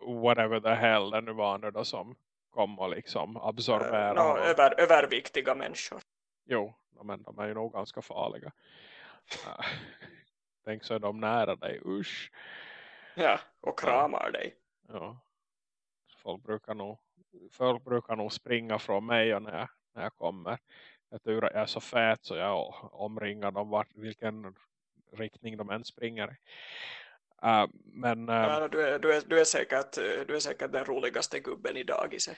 whatever the hell det nu var nu då som kom och liksom absorbera. No, över, överviktiga människor. Jo, men de är ju nog ganska farliga. Äh, tänk så är de nära dig, usch. Ja, och kramar ja. dig. Ja. Folk brukar, nog, folk brukar nog springa från mig när jag, när jag kommer. Jag tror jag är så fet så jag omringar dem vart, vilken riktning de än springer i. Uh, men, uh, ja, du, är, du, är, du, är säkert, du är säkert den roligaste gubben i dagiset.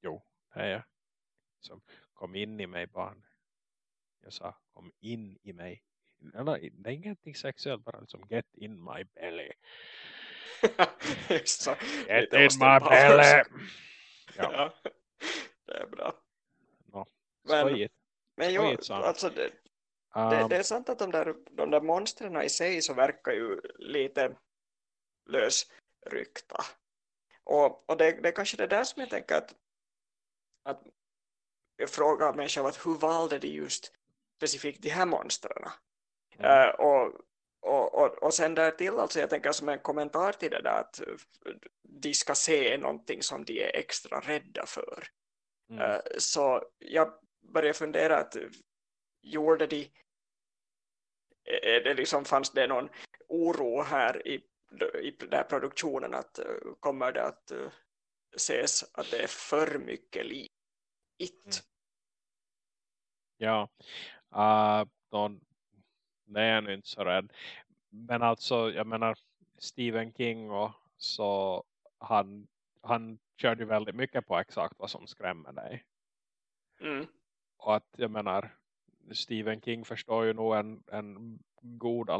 Jo, det är jag. Som kom in i mig barn. Jag sa, kom in i mig. Det är ingenting sexuellt, bara liksom get in my belly. så, get in my belly. Ja. ja. det är bra. No. Men, men jo, alltså det, um, det, det, är sant att de där, de där monstren i sig så verkar ju lite lösryckta. Och, och det, det är kanske det där som jag tänker att, att jag frågar mig själv att hur valde de just specifikt de här monstren? Mm. Uh, och, och, och, och sen där till alltså jag tänker som en kommentar till det där att de ska se någonting som de är extra rädda för. Mm. Uh, så jag började fundera att gjorde de är det liksom, fanns det någon oro här i, i den här produktionen att kommer det att ses att det är för mycket liv it. Mm. Ja, uh, de, det är jag inte så rädd. Men alltså, jag menar Stephen King och så han, han körde väldigt mycket på exakt vad som skrämmer dig. Mm. Och att jag menar Stephen King förstår ju nog en, en god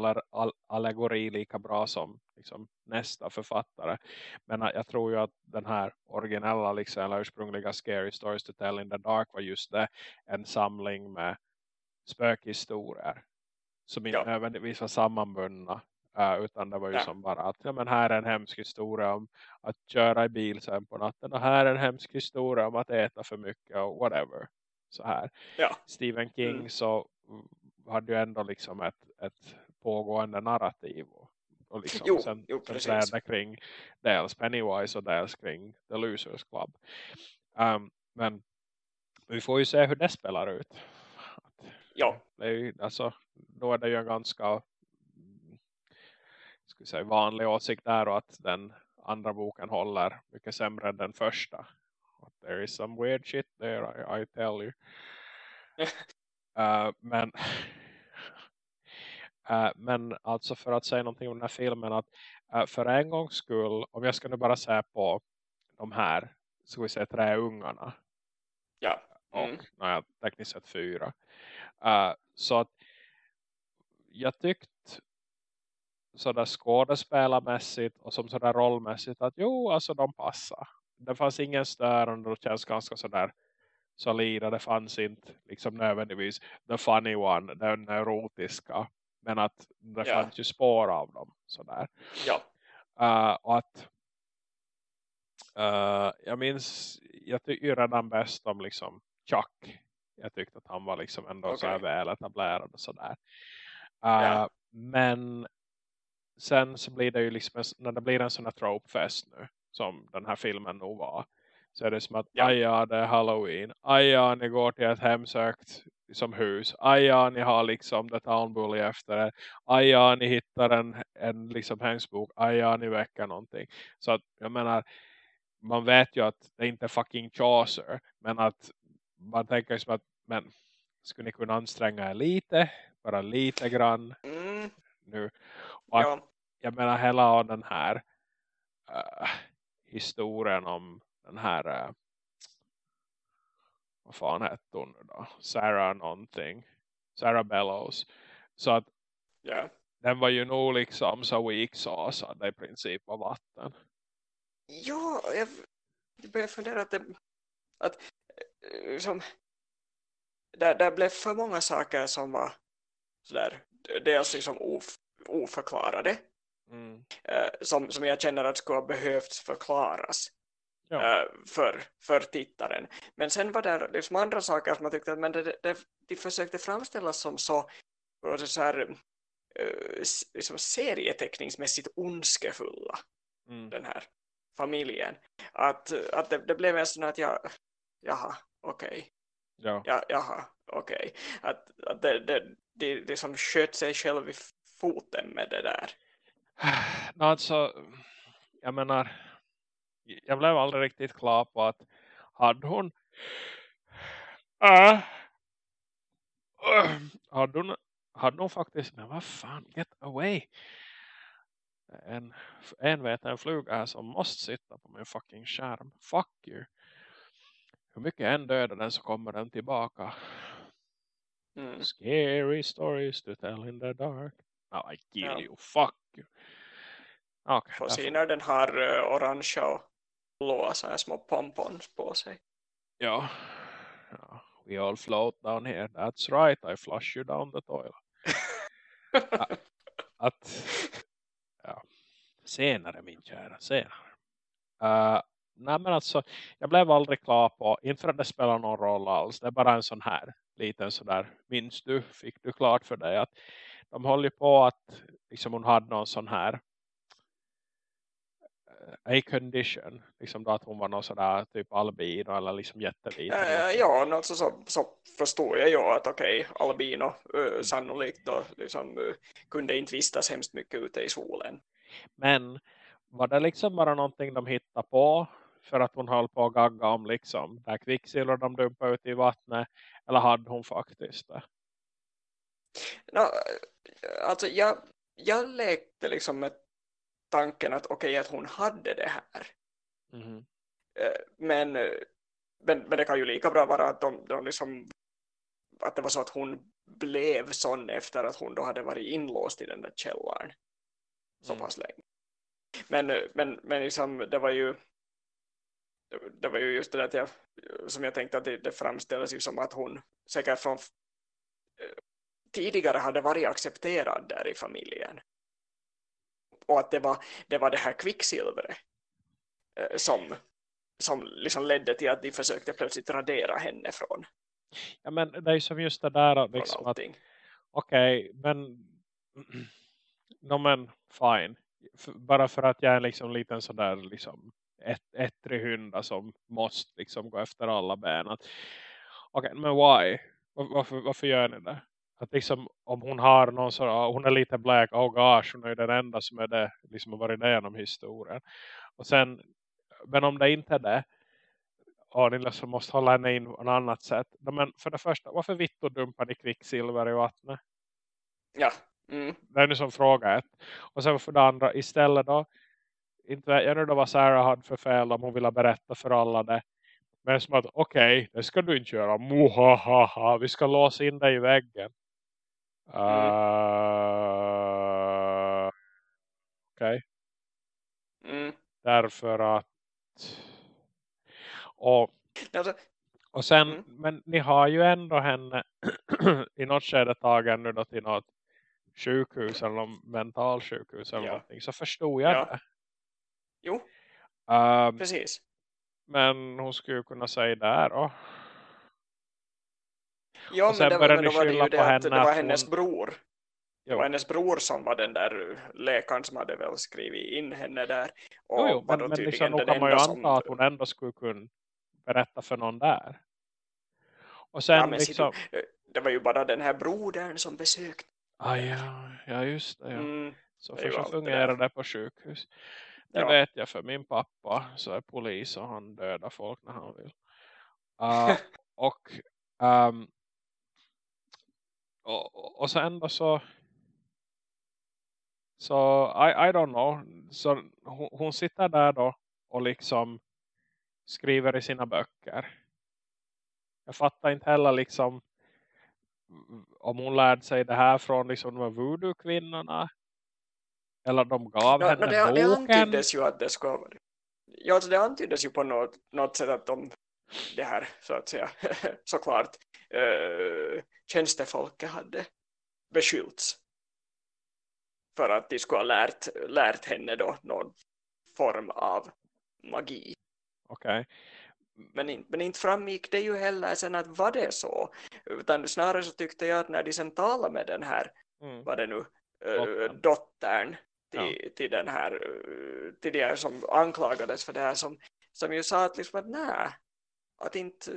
allegori lika bra som liksom, nästa författare. Men jag tror ju att den här originella liksom, eller ursprungliga Scary Stories to Tell in the Dark var just det. En samling med spökhistorier som inte ja. nödvändigtvis var sammanbundna. Uh, utan det var ju ja. som bara att ja, men här är en hemsk historia om att köra i bil sen på natten. Och här är en hemsk historia om att äta för mycket och whatever. Så här. Ja. Stephen King mm. så hade ju ändå liksom ett, ett pågående narrativ. Och, och liksom jo, sen, jo, sen kring dels Pennywise och dels kring The Losers Club. Um, men vi får ju se hur det spelar ut. Ja. Det är ju, alltså, då är det ju en ganska ska säga, vanlig åsikt där och att den andra boken håller mycket sämre än den första. There is some weird shit there, I, I tell you. uh, men uh, men alltså för att säga någonting om den här filmen att uh, för en gångs skull, om jag ska nu bara säga på de här, så vi säga tre ungarna. Ja. Mm. Och, naja, tekniskt sett fyra. Uh, så att jag tyckte sådär skådespelarmässigt och som sådär rollmässigt att jo, alltså de passar. Det fanns ingen störande och känns ganska sådär solida. Det fanns inte liksom nödvändigtvis the funny one, den neurotiska. Men att det ja. fanns ju spår av dem. Sådär. Ja. Uh, och att uh, jag minns, jag tycker ju redan bäst om liksom Chuck jag tyckte att han var liksom ändå okay. så här väl etablerad och sådär. Uh, ja. Men sen så blir det ju liksom, när det blir en sån här tropefest nu, som den här filmen nog var. Så är det som att, ja. aja det är Halloween. Aja ni går till ett hemsökt som hus. Aja ni har liksom The Town Bully efter det. Aja ni hittar en, en liksom hängsbok. Aja ni väcker någonting. Så att jag menar, man vet ju att det inte är fucking Chaucer. Men att man tänker som att men skulle ni kunna anstränga er lite, bara lite grann mm. nu. Och ja. jag menar hela den här uh, historien om den här uh, vad fan hette hon då? Sarah någonting. Sarah Bellows. Så att yeah. den var ju nog liksom så weak sauce i princip av vatten. Ja, jag, jag börjar fundera att det, att liksom, där, där blev för många saker som var sådär, dels liksom of, oförklarade mm. eh, som, som jag känner att skulle ha behövts förklaras ja. eh, för, för tittaren. Men sen var det liksom andra saker som man tyckte att men det, det, de försökte framställas som så, så här, eh, liksom serieteckningsmässigt ondskefulla mm. den här familjen. Att, att det, det blev en sån att jag, jaha, okej. Okay. Ja. Ja, jaha, okej. Okay. Att, att det, det, det liksom sköt sig själv i foten med det där. No, alltså, jag menar, jag blev aldrig riktigt klar på att hade hon äh, äh, hade hon hade hon faktiskt, men vad fan, get away en, en vet en fluga som måste sitta på min fucking skärm. Fuck you. Hur mycket än dödar den så kommer den tillbaka. Mm. Scary stories to tell in the dark. Oh, I kill Ja. you. Fuck you. Okay, Får se när den har uh, orangea och blåa så här små pompons på sig. Ja. ja. We all float down here. That's right. I flush you down the toilet. Att, ja. Senare min kära. Senare. Uh, nej men alltså. Jag blev aldrig klar på. Inte för att det spelar någon roll alls. Det är bara en sån här. Liten sådär. Minns du? Fick du klart för dig att. De håller på att. Liksom hon hade någon sån här. A condition. Liksom då att hon var någon sådär typ albino. Eller liksom jätteliten. Äh, ja, alltså så, så förstår jag ju att okej, albino uh, sannolikt då liksom, uh, kunde inte vistas hemskt mycket ute i solen. Men var det liksom bara någonting de hittade på för att hon höll på att gagga om liksom där kvicksilver de dumpade ut i vattnet eller hade hon faktiskt det? No, alltså jag, jag lekte liksom med tanken att okej att hon hade det här. Eh, Men, men, men det kan ju lika bra vara att de, de liksom att det var så att hon blev sån efter att hon då hade varit inlåst i den där källaren så Mm. pass länge. Men, men, men liksom, det var ju det- det var ju just det där jag, som jag tänkte att det, det framställdes ju som att hon säkert från eh, tidigare hade varit accepterad där i familjen. Och att det var det, var det här kvicksilvret eh, som, som liksom ledde till att de försökte plötsligt radera henne från, Ja men det är ju som just det där liksom att okej men no, men fine. Bara för att jag är liksom liten sådär liksom ett, ettrig hynda som måste liksom gå efter alla ben. Okej, men why? Var- Varför, varför gör ni det? Att liksom om hon har någon så hon är lite black, oh gosh, hon är den enda som är det, liksom har varit det genom historien. Och sen, men om det inte är det, och ni liksom måste hålla henne in på något annat sätt. Men för det första, varför vittor dumpar ni kvicksilver i vattnet? Ja, mm, Det är nu som fråga ett. Och sen för det andra, istället då, inte jag nu då vad Sarah hade för fel om hon ville berätta för alla det. Men som att, okej, det ska du inte göra. Muhahaha, vi ska låsa in dig i väggen. Uh, okej, mm. därför att... Och, Alltså, och sen, Mm. men ni har ju ändå henne i något skede tagen nu då till något sjukhus eller någon mentalsjukhus eller Ja. någonting. Så förstod jag Ja. det. Jo, Ehm, precis. men hon skulle ju kunna säga där då. Ja, men, det, men då var det ju det att det var hennes hon- bror. Det Jo. var hennes bror som var den där läkaren som hade väl skrivit in henne där. Och Jo, jo, var men, då men tydligen liksom, då kan man ju anta som- att hon ändå skulle kunna berätta för någon där. Och sen ja, liksom... du, eh, det var ju bara den här brodern som besökte. Ah, ja, ja, just det. Ja. Mm, Så det är ju för så allt det fungerar där. det på sjukhus. Det Ja. vet jag för min pappa så är polis och han dödar folk när han vill. Uh, och, um, och, och sen då så så I, I don't know. Så hon, hon sitter där då och liksom skriver i sina böcker. Jag fattar inte heller liksom om hon lärde sig det här från liksom de voodoo-kvinnorna. Eller de gav Ja, henne det, det boken. antyddes ju att det skulle vara Ja, alltså det antyddes ju på något, något sätt att de det här, så att säga, såklart äh, tjänstefolket hade beskyllts för att de skulle ha lärt, lärt henne då någon form av magi. Okej. Men, in, men inte framgick det ju heller sen att var det så. Utan snarare så tyckte jag att när de sen talade med den här Mm. vad det nu, äh, Dottern. Till, till den här eh, till de som anklagades för det här som, som ju sa att liksom att nej, att inte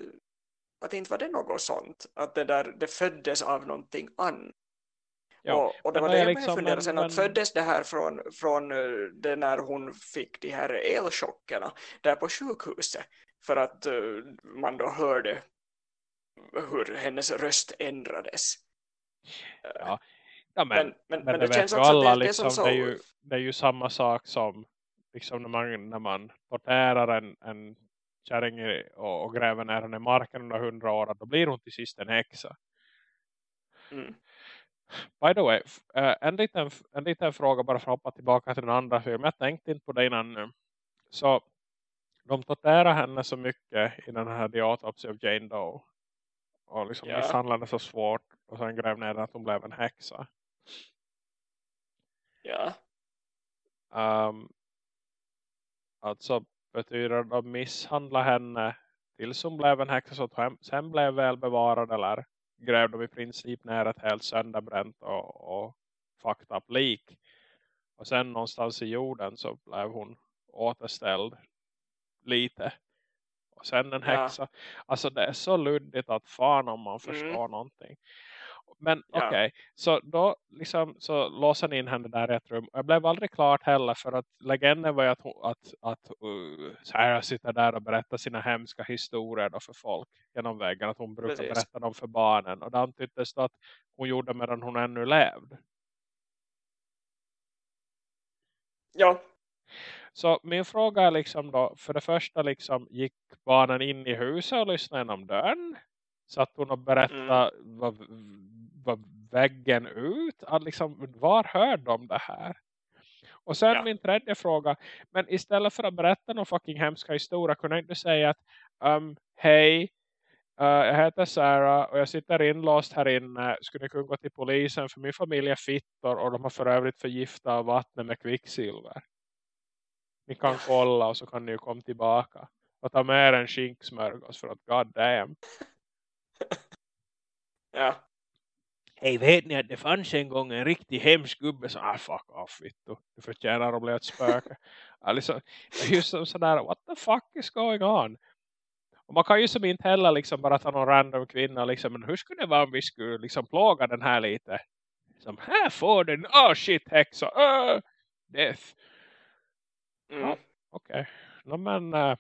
att inte var det något sånt att det där det föddes av någonting annat Ja, och, och det men var det jag liksom funderade en- sen men- att föddes det här från, från eh, det när hon fick de här elchockerna där på sjukhuset för att eh, man då hörde hur hennes röst ändrades. Ja, Ja, men, Men, men, men, det, det, känns också alla det, liksom, som det, är ju, det är ju samma sak som liksom när man, när man torterar en, en kärring och, och gräver ner henne i marken under hundra år då blir hon till sist en häxa. Mm. By the way, eh, en, liten, en liten fråga bara för att hoppa tillbaka till den andra filmen. Jag tänkte inte på det innan nu. Så de torterar henne så mycket i den här The Autopsy of Jane Doe. Och liksom Ja. misshandlade så svårt. Och sen gräv ner att hon blev en häxa. Ja. Um, alltså betyder det att de misshandlade henne tills hon blev en häxa så att hon sen blev väl bevarad eller grävde de i princip ner ett helt sönderbränt och, och fucked up lik. Och sen någonstans i jorden så blev hon återställd lite. Och sen en Ja. häxa. Alltså det är så luddigt att fan om man förstår någonting. Men Ja. okej, så då liksom, så låser ni in henne där i ett rum. Jag blev aldrig klart heller för att legenden var ju att, att, att uh, Sarah sitter där och berättar sina hemska historier då för folk genom väggen. Att hon brukar Precis. berätta dem för barnen. Och det antyddes då att hon gjorde medan hon ännu levde. Ja. Så min fråga är liksom då, för det första liksom gick barnen in i huset och lyssnade genom dörren? Satt hon och berättade vad, vad väggen ut? Att liksom, var hör de det här? Och sen Ja. min tredje fråga, men istället för att berätta någon fucking hemska historia kunde jag inte säga att um, hej, uh, jag heter Sarah och jag sitter inlåst här inne. Skulle ni kunna gå till polisen för min familj är fittor och de har för övrigt förgiftat vattnet med kvicksilver. Ni kan kolla och så kan ni ju komma tillbaka. Och ta med er en skinksmörgås för att god damn. Ja. Hej, vet ni att det fanns en gång en riktigt hemsk gubbe som, ah fuck off, vittu. Du förtjänar att bli ett spöke. alltså, det är ju som sådär, what the fuck is going on? Och man kan ju som inte heller liksom bara ta någon random kvinna liksom, men hur skulle det vara om vi skulle liksom plåga den här lite? Som, här får den, oh shit häxa, uh, death. Mm. Ja. Okej, no, men... eh,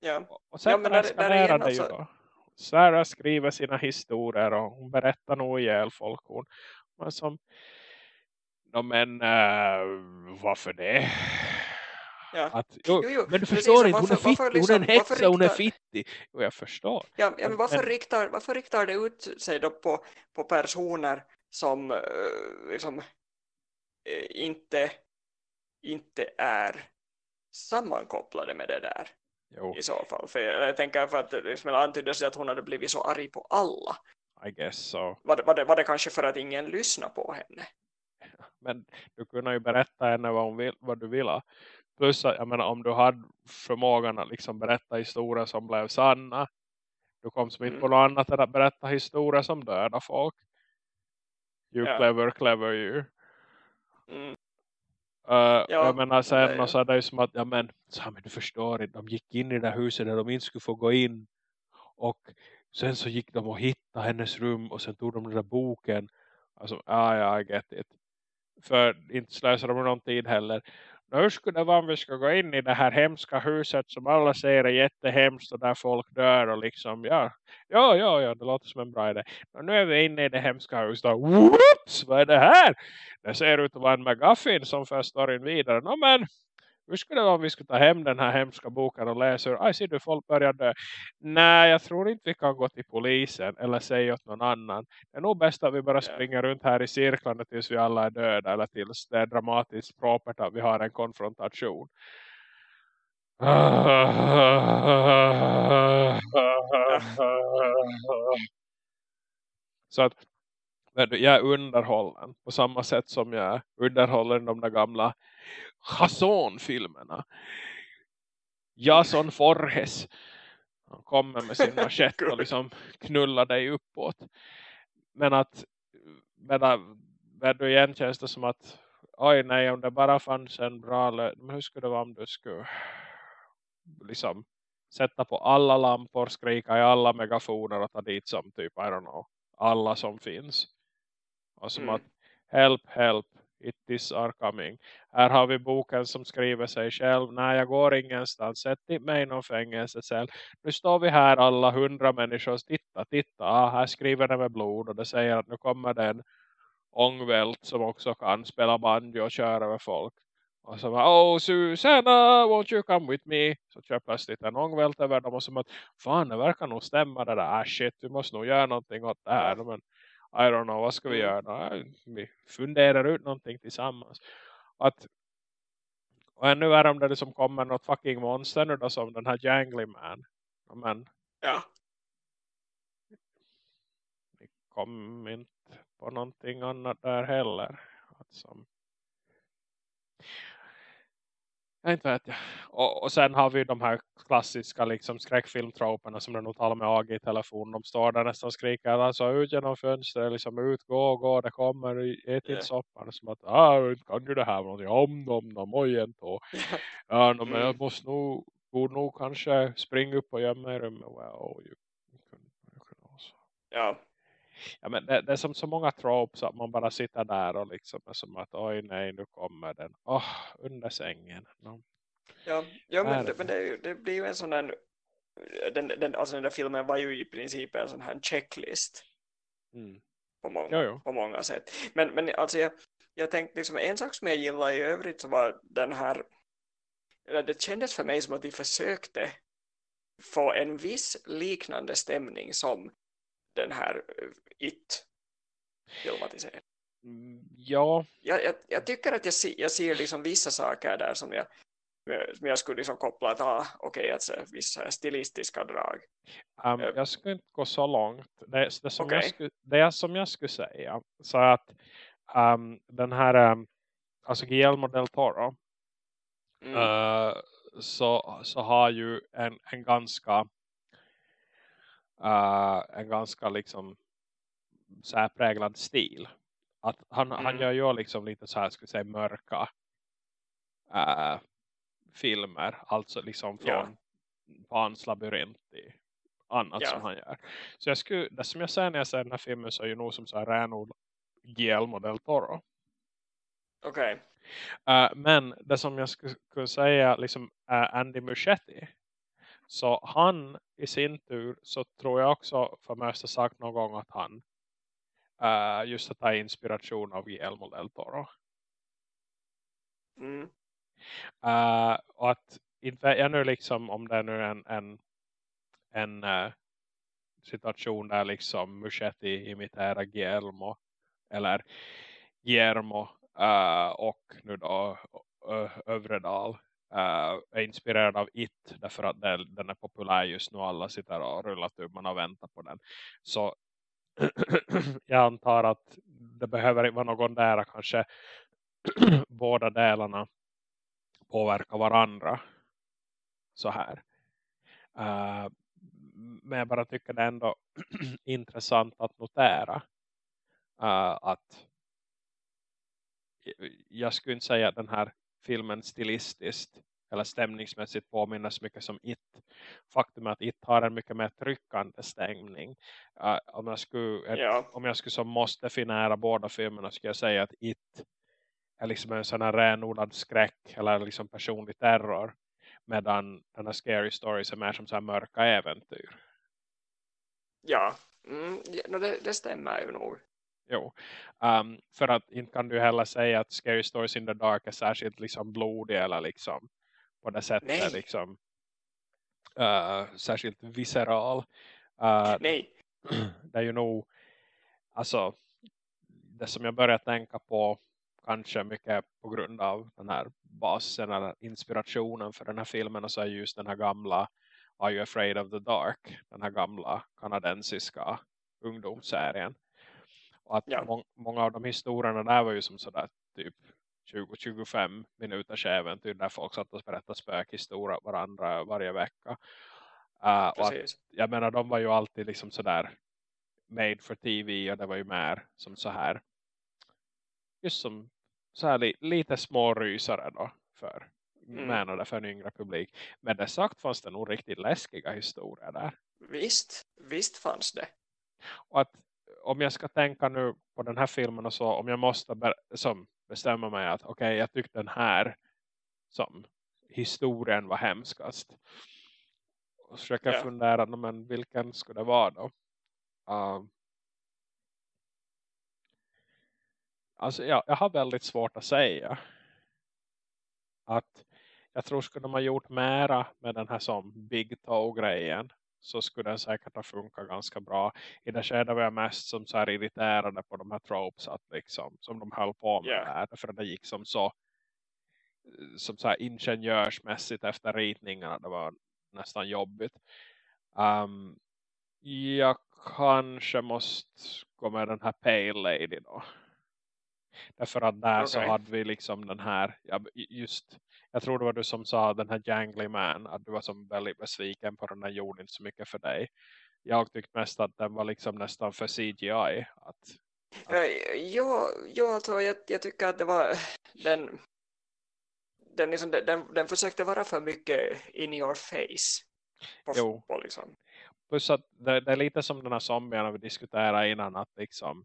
Ja. Och sen Ja, men där- där är det ju alltså- då. Sarah skriver sina historier och hon berättar nog ihjäl folk. Hon, men som, no, men uh, varför det? Ja. Att, jo, Jo, jo, men du förstår och inte, hon är varför- fittig, varför hon är liksom- en häxa, varför hon är riktar- fittig. Jo, jag förstår. Ja, ja, men Men- varför, men- riktar, varför riktar det ut sig då på, på personer som eh, liksom, eh, inte, inte är sammankopplade med det där Jo, i så fall? För jag, tänker för att liksom antyddes att hon hade blivit så arg på alla. I guess so. Var det, var, det, var det kanske för att ingen lyssnar på henne? Men du kunde ju berätta henne vad, hon vill, vad du ville. Plus att, jag menar, om du hade förmågan att liksom berätta historier som blev sanna. Du kom som inte på Mm. något annat än att berätta historier som döda folk. You Ja. clever, clever you. Mm. Uh, Ja, jag menar sen det- och så är det ju som att, ja men, så, men du förstår inte, de gick in i det där huset där de inte skulle få gå in. Och sen så gick de och hittade hennes rum och sen tog de den där boken. Alltså, ah, ja, I get it. För inte slösar de någon tid heller. Nu skulle det vara om vi ska gå in i det här hemska huset som alla säger är jättehemskt och där folk dör och liksom, ja, ja, ja, ja det låter som en bra idé. Och nu är vi inne i det hemska huset och whoops, vad är det här? Det ser ut att vara en McGuffin som för storyn vidare. No, men, hur skulle det vara om vi skulle ta hem den här hemska boken och läsa? Aj, ser du, folk börjar dö. Nej, jag tror inte vi kan gå till polisen eller säga åt någon annan. Det är nog bäst att vi bara springer runt här i cirklarna tills vi alla är döda eller tills det är dramatiskt propert att vi har en konfrontation. Så att jag är underhållen på samma sätt som jag är underhållen de där gamla Jason-filmerna. Jason Forges. Han kommer med sin machete och liksom knullar dig uppåt. Men att men då igen känns det som att oj nej om det bara fanns en bra men hur skulle det vara om du skulle liksom sätta på alla lampor, skrika i alla megafoner och ta dit som typ, I don't know, alla som finns. Och som Mm. att help, help, It is are coming. Här har vi boken som skriver sig själv. Nej, jag går ingenstans. Sätt inte mig i någon fängelsecell. Nu står vi här alla hundra människor titta, titta. Ah, här skriver det med blod. Och det säger att nu kommer det en ångvält som också kan spela banjo och köra över folk. Och så bara, oh Susanna, won't you come with me? Så kör plötsligt en ångvält över dem och som att, fan det verkar nog stämma det där. Ah shit, vi måste nog göra någonting åt det här. Men I don't know, vad ska vi Mm. göra? Vi funderar ut någonting tillsammans. Att, och ännu värre om det liksom kommer något fucking monster nu då som den här Jangly Man. Men Ja. vi kom inte på någonting annat där heller. Att som... Inte vet jag. Och, och sen har vi de här klassiska liksom, skräckfilmtroperna som de nog talar med AG i telefon. De står där nästan och skriker alltså ut genom fönstret. Liksom ut, gå, gå, det kommer. Ät Ja. soppan. Som att, ah, kan du det här? någonting? Om dem, de oj en tå. Ja, men jag måste nog, borde nog kanske springa upp och gömma i rummet. Well, you, you can, you can also. ja. Ja, men det, det är som så många tropes att man bara sitter där och liksom är som att oj nej nu kommer den. Åh, under sängen. No. Ja, ja men, det? men det, det blir ju en sån där den, den, alltså den där filmen var ju i princip en sån här checklist Mm. på många, Jo, jo. på många sätt. Men, men alltså jag, jag tänkte liksom en sak som jag gillar i övrigt så var den här det kändes för mig som att de försökte få en viss liknande stämning som den här eh, It filmatiseringen. Mm, Ja, Jag, jag, jag tycker att jag, se, jag ser liksom vissa saker där som jag, som jag skulle liksom koppla att ah, okej, alltså, vissa stilistiska drag. um, Eh. jag skulle inte gå så långt. Det, det, som, jag Okej. skulle, det som jag skulle säga så att um, den här um, alltså Guillermo del Toro Mm. eh, så, så har ju en, en ganska eh, en ganska liksom särpräglad stil. Att han, han Mm. gör ju liksom lite så här skulle säga mörka eh, filmer. Alltså liksom Ja. från Pans labyrint i annat Ja. som han gör. Så jag skulle, det som jag säger när jag ser den här filmen så är ju nog som så här renod Guillermo del Toro. Okej. Eh, men det som jag skulle kunna säga liksom är Andy Muschietti. Så han i sin tur så tror jag också för mig har sagt någon gång att han uh, just att ta inspiration av Guillermo del Toro. Mm. Uh, och att inte jag nu liksom om det är nu en, en, en uh, situation där liksom Muschetti imiterar Guillermo eller Guillermo uh, och nu då Övredal är inspirerad av It därför att den, den är populär just nu alla sitter och rullar tummarna och väntar på den så jag antar att det behöver inte vara någon där kanske båda delarna påverkar varandra så här. Uh, men jag bara tycker det är ändå intressant att notera uh, att jag skulle inte säga att den här filmen stilistiskt eller stämningsmässigt påminner så mycket som It. Faktum är att It har en mycket mer tryckande stämning. Uh, om, jag skulle, ett, Ja. om jag skulle som måste definiera båda filmerna skulle jag säga att It är liksom en sån här renodlad skräck eller liksom personlig terror. Medan den här Scary Stories är mer som så mörka äventyr. Ja. Mm. det, det stämmer ju nog. Jo. Um, för att inte kan du heller säga att Scary Stories in the Dark är särskilt liksom blodig eller liksom på det sättet Nej. liksom uh, särskilt visceral. Uh, Nej. det är ju nog alltså det som jag börjar tänka på kanske mycket på grund av den här basen eller inspirationen för den här filmen och så är just den här gamla Are You Afraid of the Dark den här gamla kanadensiska ungdomsserien och att Ja. må många av de historierna där var ju som sådär typ 20-25 minuters äventyr där folk satt och berättade spökhistorier varandra varje vecka. Uh, och att, jag menar de var ju alltid liksom sådär made for tv och det var ju mer som så här just som så här li, lite små rysare då för Mm. menade för en yngre publik. Men det sagt fanns det nog riktigt läskiga historier där. Visst. Visst fanns det. Och, att, om jag ska tänka nu på den här filmen och så om jag måste som bestämma mig att okej okay, jag tyckte den här som historien var hemskast. Och försöka yeah. fundera, men vilken skulle det vara då? Uh, alltså ja, jag har väldigt svårt att säga. Att jag tror skulle de ha gjort mera med den här som Big Toe-grejen så skulle den säkert ha funkat ganska bra. I det skedet var jag mest som så här irriterade på de här tropes att liksom, som de höll på med yeah. där. För det gick som så som så här ingenjörsmässigt efter ritningarna. Det var nästan jobbigt. Um, jag kanske måste gå med den här Pale Lady då. Därför att där okay. så hade vi liksom den här, just, jag tror det var du som sa den här Jangly Man, att du var som väldigt besviken på den här gjorde inte så mycket för dig. Jag tyckte mest att den var liksom nästan för CGI. Att, att... Ja, ja alltså, jag, jag tycker att det var den, den, liksom, den, den försökte vara för mycket in your face. På, jo. På, liksom. Plus att det, det, är lite som den här zombierna vi diskuterade innan. Att liksom,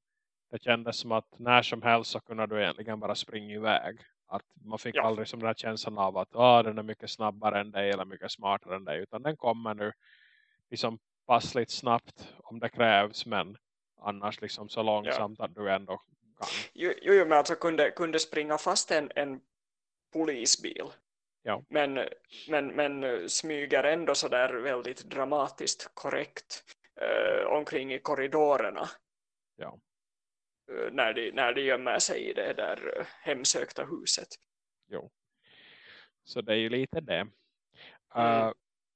det kändes som att när som helst så kunde du egentligen bara springa iväg. Att man fick ja. aldrig som den här känslan av att oh, den är mycket snabbare än dig eller mycket smartare än dig. Utan den kommer nu liksom passligt snabbt om det krävs. Men annars liksom så långsamt ja. att du ändå kan. Jo, jo men alltså kunde, kunde springa fast en, en polisbil. Ja. Men, men, men smyger ändå så där väldigt dramatiskt korrekt eh, omkring i korridorerna. Ja. Eh, när, de, när de gömmer sig i det där eh, hemsökta huset. Jo. Så det är ju lite det. Mm. Uh,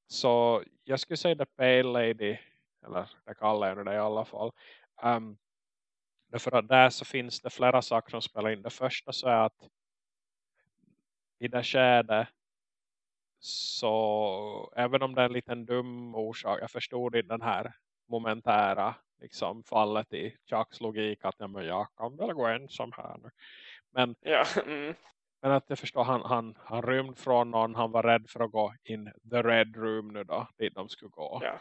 så jag skulle säga The Pale Lady, eller det kallar jag det i alla fall. Um, därför att där så finns det flera saker som spelar in. Det första så är att i det skedet så även om det är en liten dum orsak, jag förstod inte den här momentära liksom, fallet i Chucks logik att ja, men jag kan väl gå ensam här nu. Men, ja. mm. men att jag förstår, han, han, han rymd från någon, han var rädd för att gå in the red room nu då, dit de skulle gå. Ja.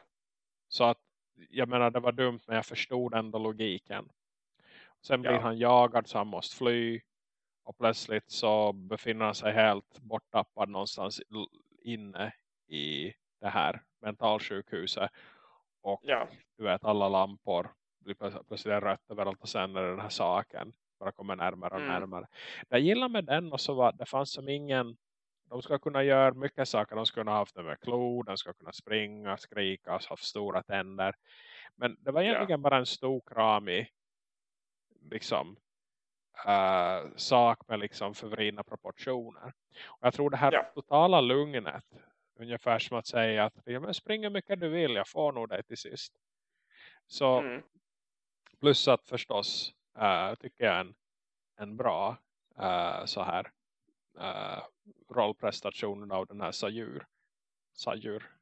Så att, jag menar det var dumt men jag förstod ändå logiken. Sen blir han jagad så han måste fly. Och plötsligt så befinner han sig helt borttappad någonstans inne i det här mentalsjukhuset. Och ja. du vet alla lampor blir plötsligt rött överallt och sen är den här saken bara kommer närmare och mm. närmare. Det jag gillar med den och så var det fanns som ingen de ska kunna göra mycket saker. De ska kunna ha haft den med klor, de ska kunna springa, skrika, ha stora tänder. Men det var egentligen ja. bara en stor kram i liksom uh, sak med liksom förvridna proportioner. Och jag tror det här ja. totala lugnet ungefär som att säga att ja, men spring mycket du vill, jag får nog det till sist. Så mm. plus att förstås uh, tycker jag en, en bra uh, så här uh, rollprestation av den här Sajur Sajur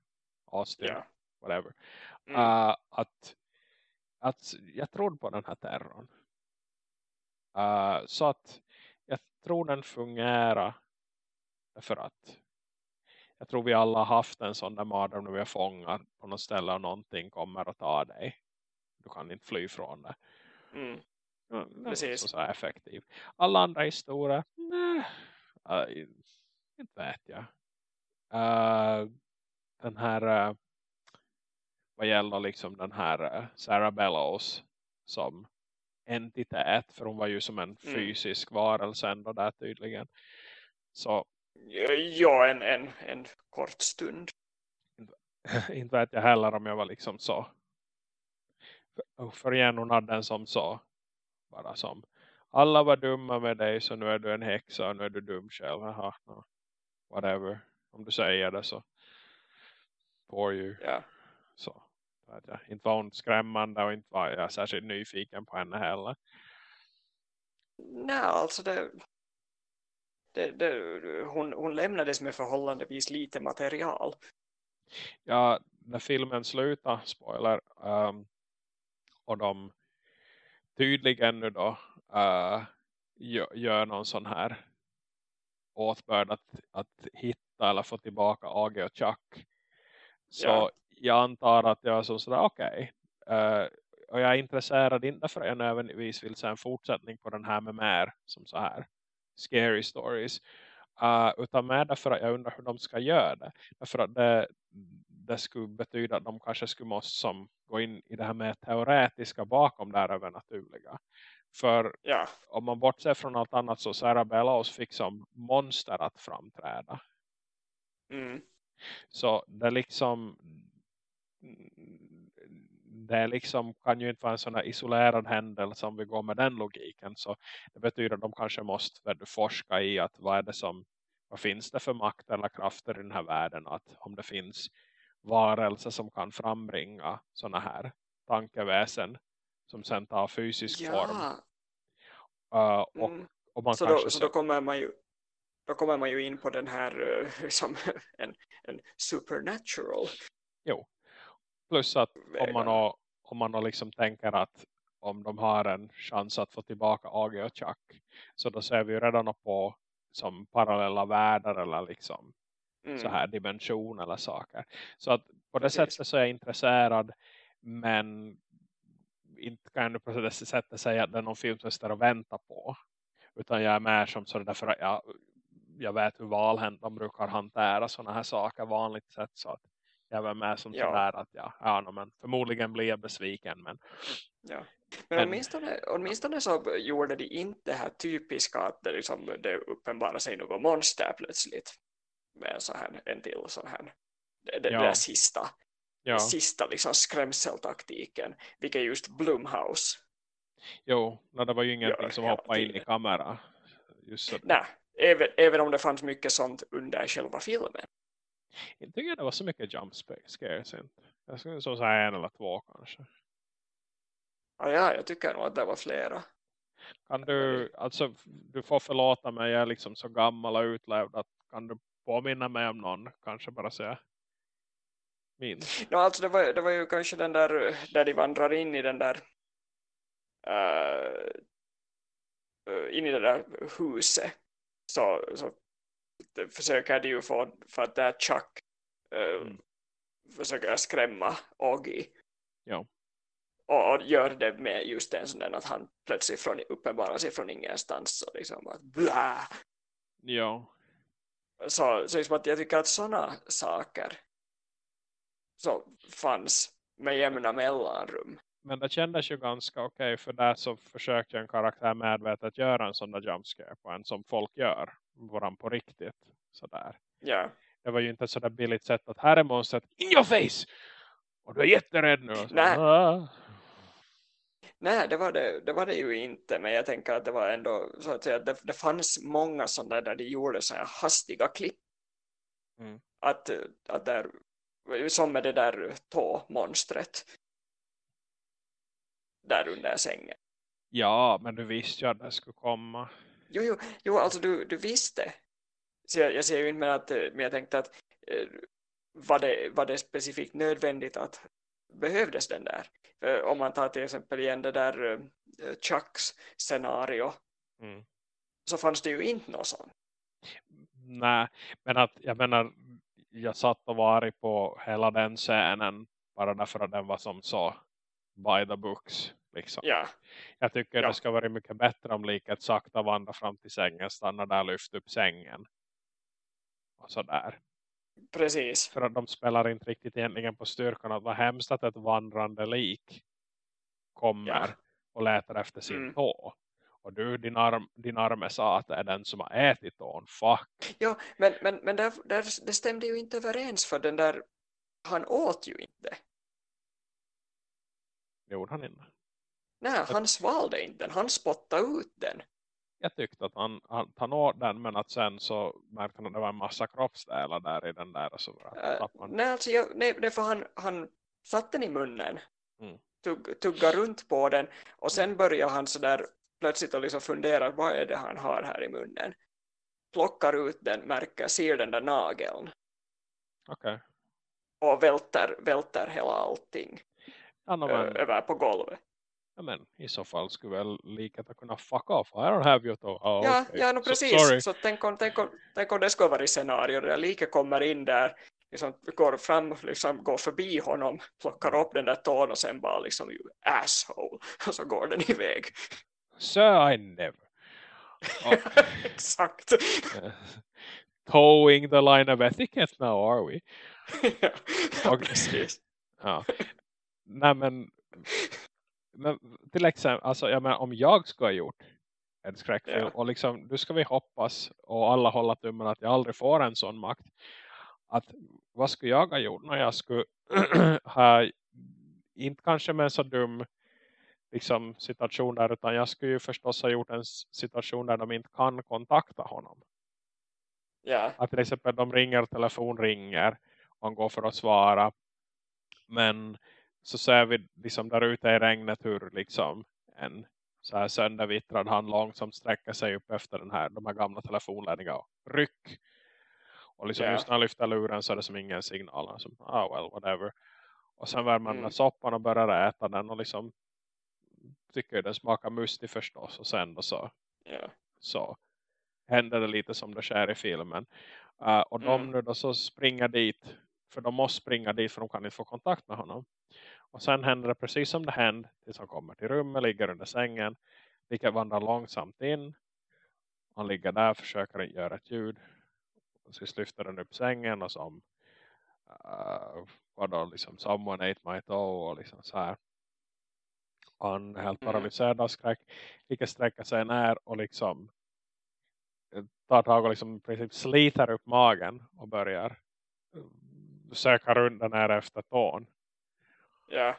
Austin yeah. whatever mm. att, att jag trodde på den här terrorn Uh, så att jag tror den fungerar för att jag tror vi alla har haft en sån där mardröm när vi är fångar på något ställe och någonting kommer att ta dig. Du kan inte fly från det. Mm. Mm, Precis. Så, så effektiv. Alla andra historier, nej, uh, inte vet jag. Uh, den här, uh, vad gäller liksom den här Sarah Bellows som entitet. För hon var ju som en mm. fysisk mm. varelse ändå där tydligen. Så. Ja, en, en, en kort stund. Inte vet jag heller om jag var liksom så. För, för hon hade den som så. Bara som. Alla var dumma med dig så nu är du en häxa och nu är du dum själv. Aha, no. Whatever. Om du säger det så. For you. Ja. Så att jag inte var hon skrämmande och inte var jag särskilt nyfiken på henne heller. Nej, alltså det, det, det, hon, hon lämnades med förhållandevis lite material. Ja, när filmen slutar, spoiler, um, och de tydligen nu då uh, gör, gör någon sån här åtbörd att, att hitta eller få tillbaka Age och Chuck. Så ja jag antar att jag är som sådär okej. Okay. Uh, och jag är intresserad inte för att jag nödvändigtvis vill se en fortsättning på den här med mer som så här scary stories. Uh, utan med därför att jag undrar hur de ska göra det. Därför att det, det skulle betyda att de kanske skulle måste som gå in i det här med teoretiska bakom det här övernaturliga. För Ja, om man bortser från allt annat så Sarah Bellows fick som monster att framträda. mm. Så det liksom det liksom kan ju inte vara en sån här isolerad händelse om vi går med den logiken. Så det betyder att de kanske måste forska i att vad är det som vad finns det för makt eller krafter i den här världen att om det finns varelser som kan frambringa såna här tankeväsen som sen tar fysisk form. ja. Uh, och, Mm. och man Så, då, så så- då kommer man ju då kommer man ju in på den här eh, som en, en supernatural Jo. Plus att om man, har, om man har liksom tänker att om de har en chans att få tillbaka AG och Chuck så då ser vi ju redan på som parallella världar eller liksom Mm. så här dimension eller saker. Så att på det Precis. sättet så är jag intresserad men inte kan jag på det sättet säga att det är någon film som jag står och väntar på. Utan jag är mer som så därför att jag, jag vet hur valhänt de brukar hantera sådana här saker vanligt sett så att jag väl med som Ja. sådär att ja, ja no, men förmodligen blir jag besviken men Ja. Men, Men- åtminstone, åtminstone så gjorde de inte det här typiska att det, liksom, det uppenbarar sig något monster plötsligt. Med så här, en till sån här. Det, det, Ja. det där sista, ja, sista liksom skrämseltaktiken. Vilket är just Blumhouse. jo, no, det var ju ingenting som hoppade in i tiden. kamera. Just så. Nej, även, även om det fanns mycket sånt under själva filmen. Jag tycker det var så mycket jump scares inte. Jag skulle så säga en eller två kanske. Ja, ja, jag tycker nog att det var flera. Kan du, alltså du får förlåta mig, jag är liksom så gammal och utlevd att kan du påminna mig om någon, kanske bara säga minst. No, alltså det, var, det var ju kanske den där där de vandrar in i den där eh, in i det där huset så, så försöker de ju få för att där Chuck eh, Mm. försöker skrämma Oggy Ja. och, och gör det med just en sån där att han plötsligt från, uppenbarar sig från ingenstans och liksom att blah! Ja, så, så liksom att jag tycker att sådana saker så fanns med jämna mellanrum. men det kändes ju ganska okej för där så försökte en karaktär medvetet göra en sån där jumpscare på en som folk gör. Våran på riktigt. Sådär. Ja, Det var ju inte ett sådär billigt sätt att här är monstret in your face! Och du är jätterädd nu. Så, Nej. "Ah." nej det var det, det var det ju inte men jag tänker att det var ändå så att säga, det, det fanns många sådana där de gjorde så här hastiga klipp. Mm. Att, att där, som med det där tåmonstret där under sängen. Ja, men du visste ju att det skulle komma. Jo, jo, jo alltså du, du visste. Så jag, jag ser ju inte med att, men jag tänkte att eh, var, det, var det specifikt nödvändigt att behövdes den där? Om man tar till exempel igen det där eh, Chucks scenario Mm. så fanns det ju inte något sånt. Nej, men att jag menar jag satt och var på hela den scenen bara därför att den var som så by the books liksom. Ja, Jag tycker Ja. det ska vara mycket bättre om liket sakta vandrar fram till sängen, stannar där, lyfter upp sängen och sådär. precis. För att de spelar inte riktigt egentligen på styrkan att vad hemskt att ett vandrande lik kommer Ja. och letar efter sin Mm. tå. Och du, din arm, din arme sa att det är den som har ätit tån. Fuck. Ja, men, men, men där, där, det stämde ju inte överens för den där, han åt ju inte. Gjorde han inte. Nej, han svalde inte den, han spottade ut den. Jag tyckte att han, han, han åt den men att sen så märkte han att det var en massa kroppsdelar där i den där. Och så Uh, tappade han. nej, alltså jag, nej, nej, för han, han satte den i munnen. Mm. Tugg, tugga runt på den. Och sen börjar han så där plötsligt att liksom fundera, vad är det han har här i munnen? Plockar ut den, märker, ser den där nageln. Okej. Och välter, välter hela allting Ja, no, men, över på golvet. Ja, men i så fall skulle väl liket att kunna fuck off. I don't have you. Oh, Ja, okay. ja no, So- precis. sorry. Så tänk om, tänk, om, tänk om det skulle vara i scenario där liket kommer in där liksom, går fram, liksom, går förbi honom, plockar upp den där tån och sen bara liksom, you asshole, och så går den iväg. Sir, I never. Exakt. Towing the line of etiquette now, are we? ja, Och- precis. Ja. Nej men, men till exempel, alltså, jag menar, om jag ska ha gjort en skräckfilm Ja. och liksom, nu ska vi hoppas och alla hålla tummen att jag aldrig får en sån makt. Att vad skulle jag ha gjort när jag skulle ha, inte kanske med en så dum liksom, situation där utan jag skulle ju förstås ha gjort en situation där de inte kan kontakta honom. Ja, Att till exempel de ringer, telefon ringer och han går för att svara. Men så ser vi liksom där ute i regnet hur liksom en så här söndervittrad hand långsamt sträcker sig upp efter den här, de här gamla telefonledningarna och ryck. Och liksom Ja. just när jag lyfter luren så är det som ingen signal. Som, ah well, whatever. Och sen värmer man Mm. soppan och börjar äta den och liksom tycker ju den smakar mustig förstås. Och sen då så ja, så händer det lite som det sker i filmen. Uh, och de Mm. nu då så springer dit, för de måste springa dit för de kan inte få kontakt med honom. Och sen händer det precis som det händer tills han kommer till rummet, ligger under sängen, vilket vandrar långsamt in. Han ligger där, försöker inte göra ett ljud. Och så lyfter den upp sängen och som uh, vadå, liksom someone ate my toe och liksom så här. Han är helt Mm. paralyserad av skräck. Vilket sträcker sig ner och liksom eh, tar tag och liksom i princip sliter upp magen och börjar eh, söka runda ner efter tån. Ja,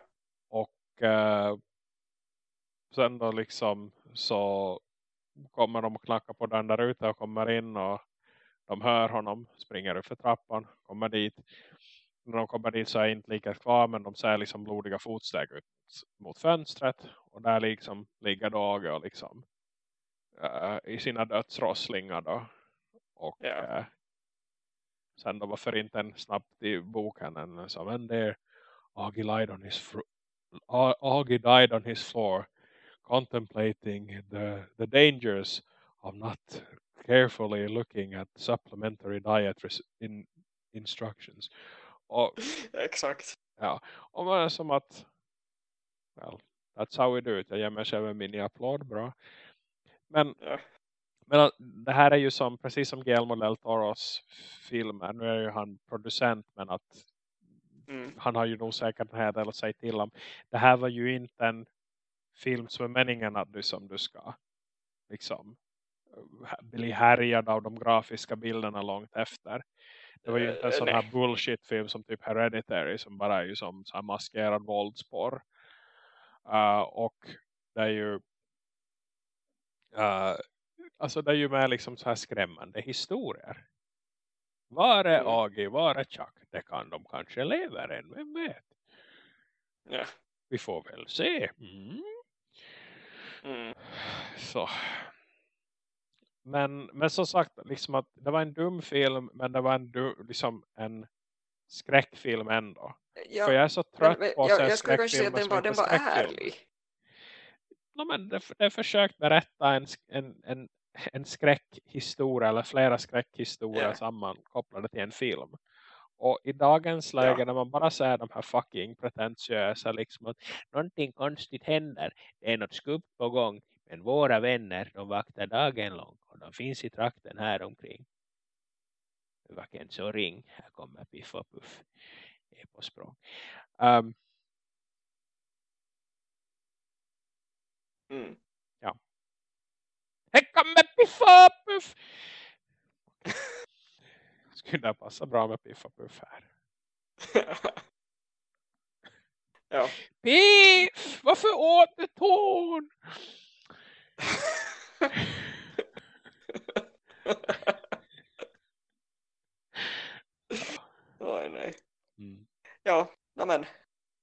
Och eh, sen då liksom så kommer de och knackar på den där ute och kommer in och de hör honom, springer upp för trappan, kommer dit. När de kommer dit så är inte lika kvar men de ser liksom blodiga fotsteg ut mot fönstret och där liksom ligger Dage och liksom eh, i sina dödsrosslingar då. Och Ja. eh, sen då varför inte en snabbt i boken en som en där Agi lied on his Agi died on his floor contemplating the the dangers of not carefully looking at supplementary diet in instructions. Och, exakt. och man är som att well, that's how we do it. Jag ger mig själv en mini-applåd, bra. Men, Ja. men att det här är ju som, precis som Guillermo del Toros filmer. Nu är ju han producent men att Mm. han har ju nog säkert en hel del att säga till om. Det här var ju inte en film som är meningen att du som du ska liksom eh, bli härjad av de grafiska bilderna långt efter. Det var ju inte en Eh, sån här bullshit-film som typ Hereditary som bara är ju som så här maskerad våldsporr. Uh, och det är ju uh, alltså det är ju med liksom så här skrämmande historier. Var är Mm. Agi, var är Chuck? Det kan de kanske lever än, vem vet? Ja. Vi får väl se. Mm. Mm. Så. Men, men som sagt, liksom att det var en dum film, men det var en, dum, liksom en skräckfilm ändå. Ja, För jag är så trött men, på att jag, jag skulle kanske säga att den var, den var ärlig. No, men det, det försökt berätta en, en, en, en skräckhistoria eller flera skräckhistorier Ja. sammankopplade till en film. Och i dagens läge Ja. när man bara ser de här fucking pretentiösa liksom att någonting konstigt händer, det är något skumt på gång. Men våra vänner, de vaktar dagen lång och de finns i trakten här omkring. Varken så ring, här kommer Piff och Puff. Är på språng. Um, Mm. Här kommer Piff och Puff! Skulle passa bra med Piff och Puff här. ja. Piff! Varför åt du tån? Oj, nej. Mm. Ja, men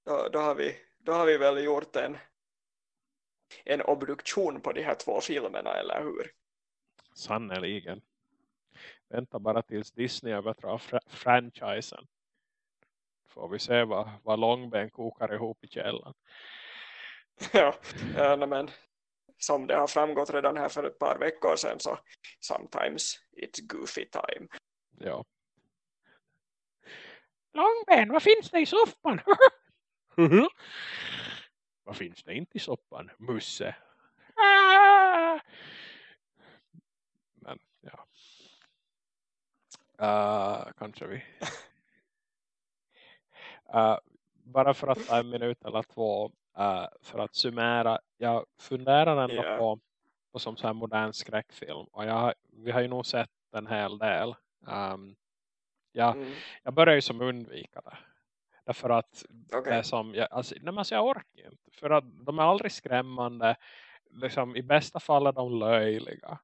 då, då, har vi, då har vi väl gjort en, en obduktion på de här två filmerna, eller hur? Sannoliken. Vänta bara tills Disney övertar fra- franchisen. Får vi se vad, vad Långben kokar ihop i källan. ja, no, men som det har framgått redan här för ett par veckor sedan så sometimes it's goofy time. Ja. Långben, vad finns det i soppan? vad finns det inte i soppan? Musse. Ah! Men ja. Uh, kanske vi. Uh, bara för att ta en minut eller två uh, för att summera. Jag funderar ändå yeah. på, på som så här modern skräckfilm. Och jag, vi har ju nog sett en hel del. Um, ja, mm. Jag börjar ju som undvika det. Därför att okay. det som, jag, alltså, nej, alltså jag orkar inte. För att de är aldrig skrämmande. Liksom, I bästa fall är de löjliga.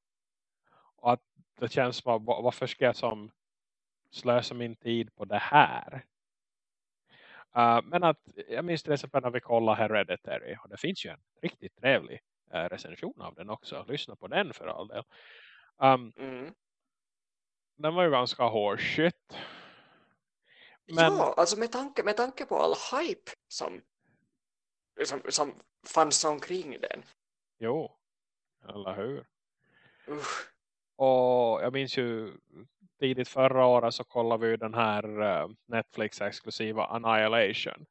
Och att det känns som att varför ska jag som slösa min tid på det här? Uh, men att jag minns till exempel när vi kollar Hereditary. Och det finns ju en riktigt trevlig uh, recension av den också. Lyssna på den för all del. Um, mm. Den var ju ganska horseshit. Men... Ja, alltså med tanke, med tanke på all hype som, som, som fanns omkring den. Jo, eller hur? Usch. Och jag minns ju tidigt förra året så kollade vi den här uh, Netflix-exklusiva Annihilation.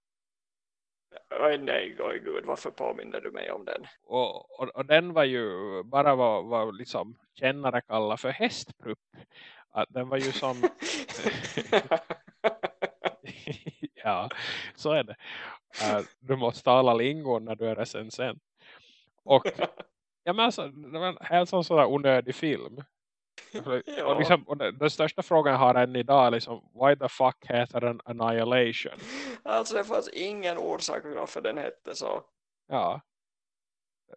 Oj nej, oj gud, varför påminner du mig om den? Och, och, och den var ju bara vad, vad liksom kännare kallar för hästprupp. Att den var ju som... ja, så är det. Uh, du måste tala lingon när du är recensent. Och, ja, men alltså, det var en helt sån sådär onödig film. ja. och, liksom, och den, den, största frågan jag har än idag är liksom, why the fuck heter den Annihilation? Alltså det fanns ingen orsak varför den hette så. Ja.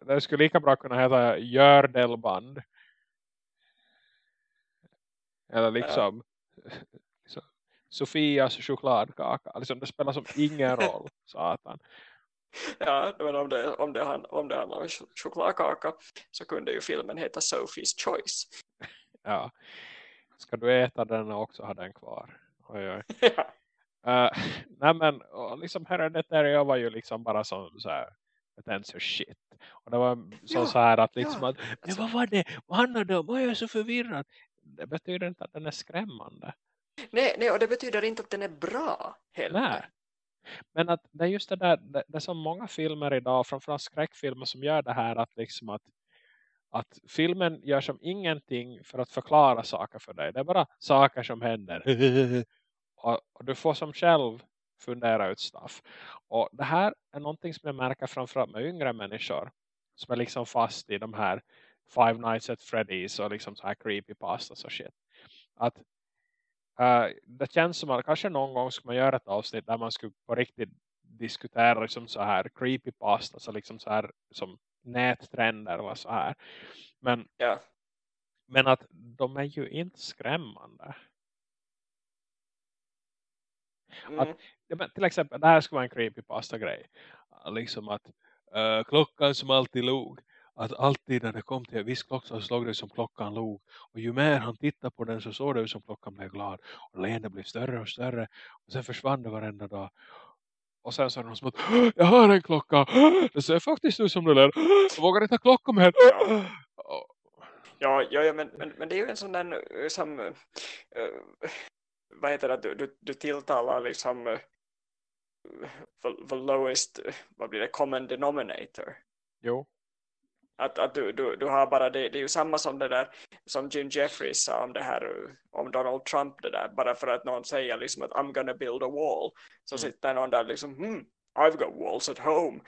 Den skulle lika bra kunna heta Gördelband. Eller liksom, ja. Sofias chokladkaka. Liksom, det spelar som ingen roll, satan. Ja, men om det, om, det, om det handlar om chokladkaka så kunde ju filmen heta Sophie's Choice. Ja. Ska du äta den och också ha den kvar? Oj, oj. Ja. Uh, nej men liksom Hereditary var ju liksom bara så, så här attention shit. Och det var så, ja, så här att liksom ja. att, men vad var det? Vad handlade det om? Vad är jag så förvirrad? Det betyder inte att den är skrämmande. Nej, nej och det betyder inte att den är bra heller. Nej. Men att det är just det där, det, det är så många filmer idag, framförallt skräckfilmer som gör det här att liksom att att filmen gör som ingenting för att förklara saker för dig. Det är bara saker som händer. och, och, du får som själv fundera ut stuff. Och det här är någonting som jag märker framförallt med yngre människor. Som är liksom fast i de här Five Nights at Freddy's och liksom så här creepypastas och shit. Att uh, det känns som att kanske någon gång ska man göra ett avsnitt där man skulle på riktigt diskutera liksom så här creepypastas och liksom så här som nättrender eller så här. Men, ja. men att de är ju inte skrämmande. Mm. Att, till exempel, det här skulle vara en creepypasta grej. Liksom att uh, klockan som alltid log. Att alltid när det kom till en viss klocka så såg det som klockan log. Och ju mer han tittade på den så såg det som klockan blev glad. Och leendet blev större och större. Och sen försvann det varenda dag. Och sen det någon som att jag har en klocka. Det ser faktiskt ut som det där. Jag vågar inte ha klockan med. Ja, ja, ja men, men, men det är ju en sån där som uh, vad heter det, du, du, du tilltalar liksom uh, the, the lowest, vad blir det, common denominator. Jo. Att, att du, du, du har bara det, det är ju samma som det där som Jim Jeffries sa om det här om Donald Trump det där bara för att någon säger liksom att I'm gonna build a wall så mm. sitter någon där liksom hmm, I've got walls at home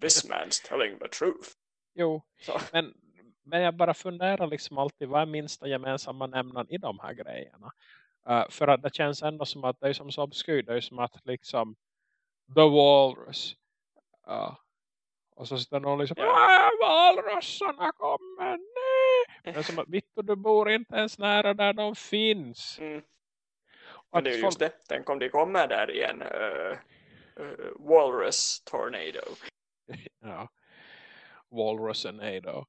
this man's telling the truth jo, så. men men jag bara funderar liksom alltid vad är minsta gemensamma nämnaren i de här grejerna uh, för att det känns ändå som att det är som så obskyrt det är som att liksom The Walrus uh, så sitter någon liksom, ja. valrossarna kommer, nej. Men som att, Vittu, du bor inte ens nära där de finns. Mm. Men det är just det, tänk om de kommer där igen. Uh, uh, walrus tornado. ja, walrus tornado.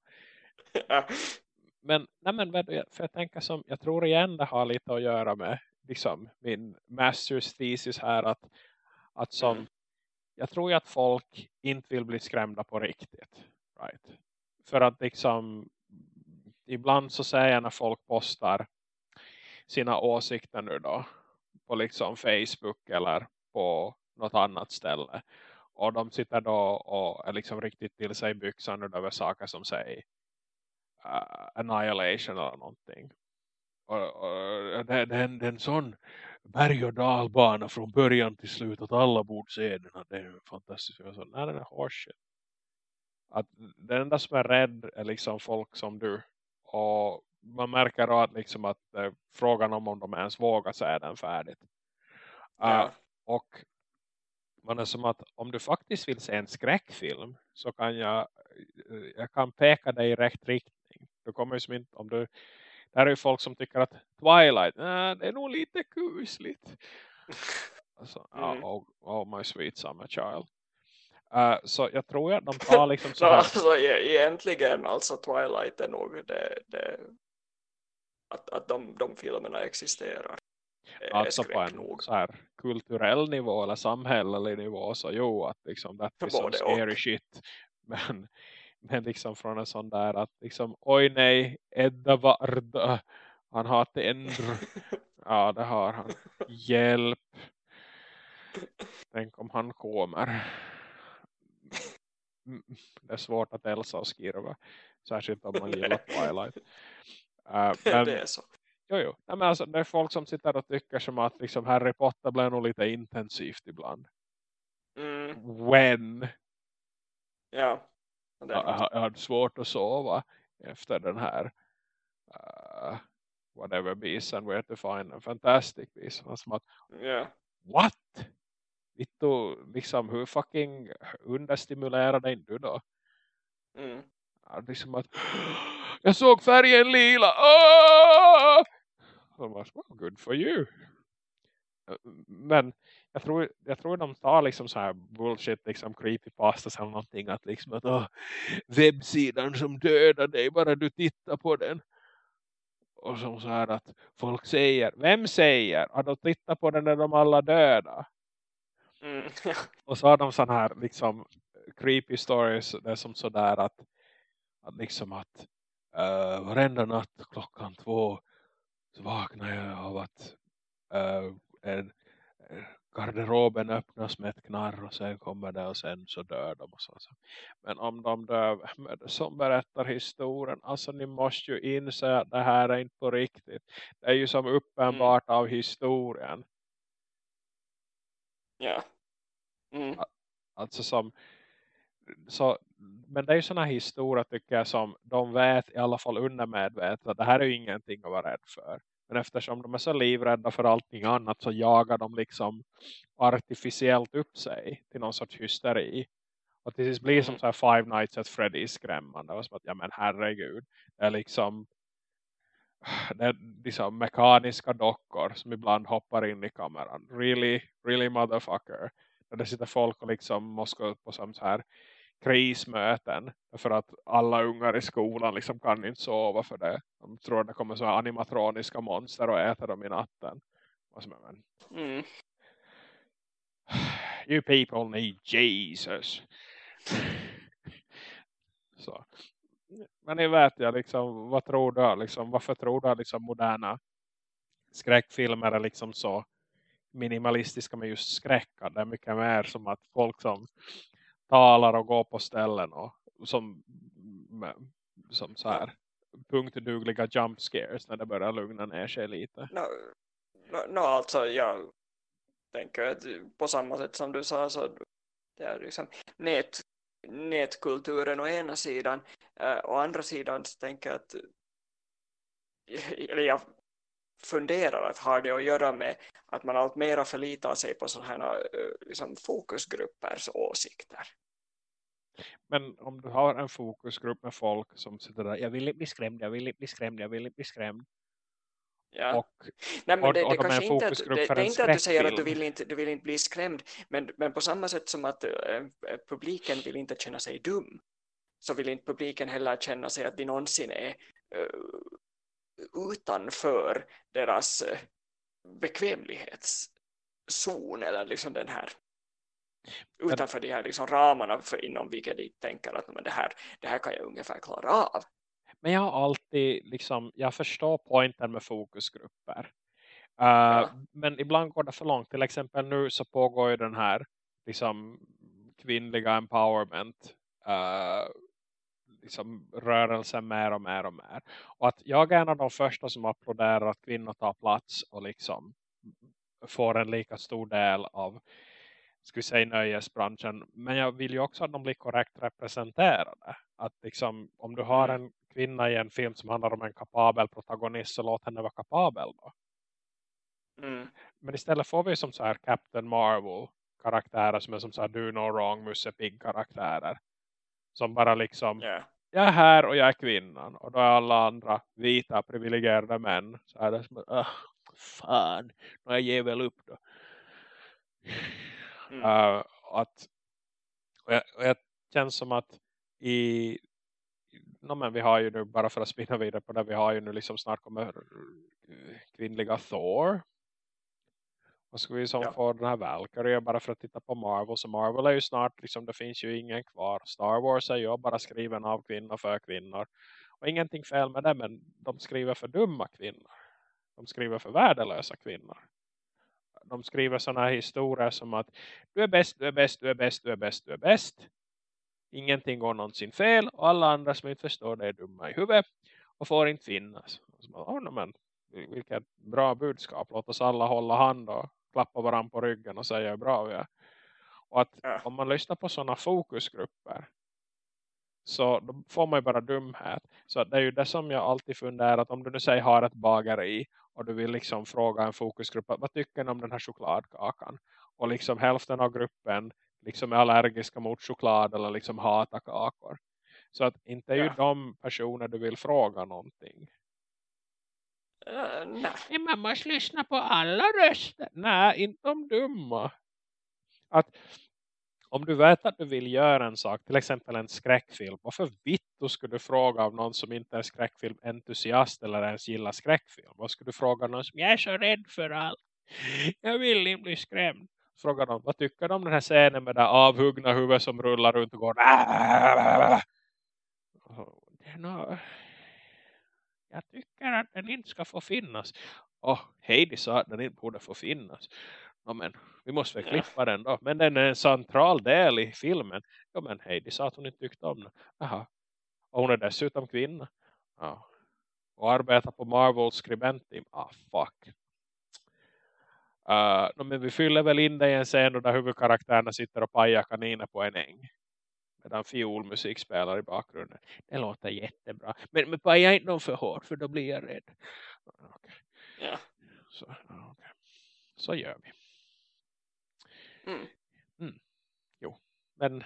men, nej men för jag tänker som, jag tror igen det har lite att göra med liksom min masters thesis här att, att som mm jag tror ju att folk inte vill bli skrämda på riktigt. Right? För att liksom ibland så säger jag när folk postar sina åsikter nu då på liksom Facebook eller på något annat ställe. Och de sitter då och är liksom riktigt till sig i byxan över saker som säger uh, annihilation eller någonting. Och, och det, det, det är en sån berg- och dalbana från början till slut att alla borde se den. Det är fantastiskt. Jag sa, nej den är horseshit. Att det enda som är rädd är liksom folk som du. Och man märker då att, liksom att eh, frågan om om de ens vågar så är den färdigt. Ja. Uh, och man är som att om du faktiskt vill se en skräckfilm så kan jag, eh, jag kan peka dig i rätt riktning. Du kommer ju som inte, om du, där är ju folk som tycker att Twilight, äh, det är nog lite kusligt. Alltså, mm. oh, oh, my sweet summer child. Uh, så jag tror att de tar liksom så här... alltså, e-, egentligen, alltså Twilight är nog det, det att, att de, de filmerna existerar. Alltså på en nog. så här kulturell nivå eller samhällelig nivå så jo att liksom that is some scary shit. Men, men liksom från en sån där att liksom oj nej Edda Varda han har tänder. ja det har han. Hjälp. Tänk om han kommer. Mm, det är svårt att Elsa och skriva. Särskilt om man gillar Twilight. Uh, men, det är så. Jo, jo. Ja, men alltså, det är folk som sitter och tycker som att liksom Harry Potter blev nog lite intensivt ibland. Mm. When? Ja. Jag, jag hade svårt att sova efter den här uh, whatever and where to find a fantastic beast. Som att, yeah. what? Vittu, liksom, hur fucking understimulerade du då? Mm. Ja, liksom att jag såg färgen lila. Oh! de var well, good for you. Men jag tror, jag tror de tar liksom så här bullshit, liksom creepypastas eller någonting. Att liksom att oh, webbsidan som dödar dig, bara du tittar på den. Och som så här att folk säger, vem säger? Att de tittar på den när de alla döda. Mm. och så har de sån här liksom creepy stories. Det är som sådär att, att liksom att uh, varenda natt klockan två så vaknar jag av att uh, en, garderoben öppnas med ett knarr och sen kommer det och sen så dör de och så. Men om de dör, som berättar historien, alltså ni måste ju inse att det här är inte på riktigt. Det är ju som uppenbart mm. av historien. Ja. Mm. Alltså som så, men det är ju sådana historier tycker jag som de vet i alla fall undermedvetet att det här är ju ingenting att vara rädd för. Men eftersom de är så livrädda för allting annat så jagar de liksom artificiellt upp sig till någon sorts hysteri. Och till sist blir det som mm. så här Five Nights at Freddy's skrämmande. Och som att, ja men herregud. Det är liksom det är liksom mekaniska dockor som ibland hoppar in i kameran. Really, really motherfucker. Där det sitter folk och liksom måste gå på som så här krismöten för att alla ungar i skolan liksom kan inte sova för det. De tror att det kommer så animatroniska monster och äter dem i natten. Men, mm. You people need Jesus. så. Men ni vet jag liksom, vad tror du liksom, varför tror du liksom moderna skräckfilmer är liksom så minimalistiska med just skräck. Det är mycket mer som att folk som talar och går på ställen och som, som så här punktdugliga jump scares när det börjar lugna ner sig lite. No, no, no alltså jag tänker att på samma sätt som du sa så det är liksom nät, nätkulturen å ena sidan och å andra sidan så tänker jag att eller jag funderar att har det att göra med att man allt mera förlitar sig på sådana här eh, liksom, fokusgruppers åsikter. Men om du har en fokusgrupp med folk som sitter där, jag vill inte bli skrämd, jag vill inte bli skrämd, jag vill inte bli skrämd. Ja. Och, Nej, men och, det, det, och kanske inte, att, det, det är inte att du säger att du vill inte, du vill inte bli skrämd, men, men på samma sätt som att äh, publiken vill inte känna sig dum, så vill inte publiken heller känna sig att de någonsin är äh, utanför deras äh, bekvämlighetszon eller liksom den här utanför de här liksom ramarna för inom vilka de tänker att men det, här, det här kan jag ungefär klara av. Men jag har alltid liksom, jag förstår poängen med fokusgrupper. ja. Men ibland går det för långt. Till exempel nu så pågår ju den här liksom kvinnliga empowerment uh, liksom rörelsen mer och mer och mer. Och att jag är en av de första som applåderar att kvinnor tar plats och liksom får en lika stor del av vi säga nöjesbranschen. Men jag vill ju också att de blir korrekt representerade. Att liksom, om du har mm. en kvinna i en film som handlar om en kapabel protagonist så låt henne vara kapabel då. Mm. Men istället får vi som så här Captain Marvel karaktärer som är som så här do no wrong Musse Pig karaktärer. Som bara liksom yeah. jag är här och jag är kvinnan. Och då är alla andra vita privilegierade män. Så är det som fan, jag ger väl upp då. Mm. Uh, att, och jag, och jag känns som att i no, men vi har ju nu, bara för att spinna vidare på det, vi har ju nu liksom snart kommer kvinnliga Thor. Och ska vi som ja. få den här Valkyrie bara för att titta på Marvel. Så Marvel är ju snart, liksom, det finns ju ingen kvar. Star Wars är ju bara skriven av kvinnor för kvinnor. Och ingenting fel med det, men de skriver för dumma kvinnor. De skriver för värdelösa kvinnor de skriver sådana här historier som att du är bäst, du är bäst, du är bäst, du är bäst, du är bäst. Ingenting går någonsin fel och alla andra som inte förstår det är dumma i huvudet och får inte finnas. Oh, men, vilket bra budskap. Låt oss alla hålla hand och klappa varandra på ryggen och säga hur bra vi är. Och att ja. om man lyssnar på sådana fokusgrupper så då får man ju bara dumhet. Så det är ju det som jag alltid funderar att om du nu säger har ett bageri och du vill liksom fråga en fokusgrupp vad tycker ni om den här chokladkakan? Och liksom hälften av gruppen liksom är allergiska mot choklad eller liksom hatar kakor. Så att inte är ju de personer du vill fråga någonting. Uh, nej. Man måste lyssna på alla röster. Nej, inte de dumma. Att om du vet att du vill göra en sak, till exempel en skräckfilm, varför vitt då skulle du fråga av någon som inte är skräckfilmentusiast eller ens gillar skräckfilm? Vad skulle du fråga någon som, jag är så rädd för allt. Jag vill inte bli skrämd. Fråga dem, vad tycker du om den här scenen med det avhuggna huvudet som rullar runt och går jag tycker att den inte ska få finnas. Och Heidi sa att den inte borde få finnas ja, men vi måste väl klippa den då. Men den är en central del i filmen. Ja men Heidi sa att hon inte tyckte om den. Aha. Och hon är dessutom kvinna. Ja. Och arbetar på Marvels skribentteam. Ah fuck. Uh, no, men vi fyller väl in det i en scen där huvudkaraktärerna sitter och pajar kaniner på en äng. Medan fiolmusik spelar i bakgrunden. Det låter jättebra. Men, men paja inte någon för hårt för då blir jag rädd. Okay. Ja. Så, okay. Så gör vi. Mm. Mm. Jo, men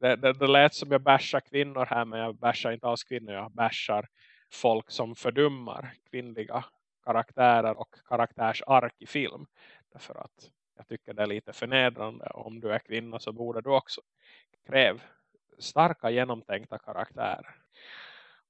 det, det, det lät som jag bashar kvinnor här men jag bashar inte alls kvinnor. Jag bashar folk som fördummar kvinnliga karaktärer och karaktärsark i film. Därför att jag tycker det är lite förnedrande. Om du är kvinna så borde du också kräva starka genomtänkta karaktärer.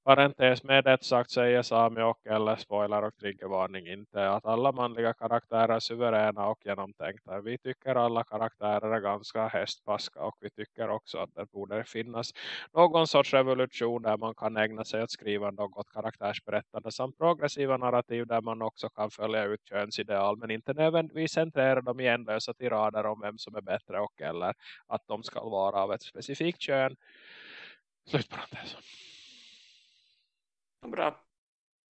Parentes med det sagt säger Sami och eller spoiler och triggervarning inte att alla manliga karaktärer är suveräna och genomtänkta. Vi tycker alla karaktärer är ganska hästpaska och vi tycker också att det borde finnas någon sorts revolution där man kan ägna sig åt skriva något karaktärsberättande samt progressiva narrativ där man också kan följa ut könsideal men inte nödvändigtvis centrera dem i ändlösa tirader om vem som är bättre och eller att de ska vara av ett specifikt kön. Slut på det. Bra.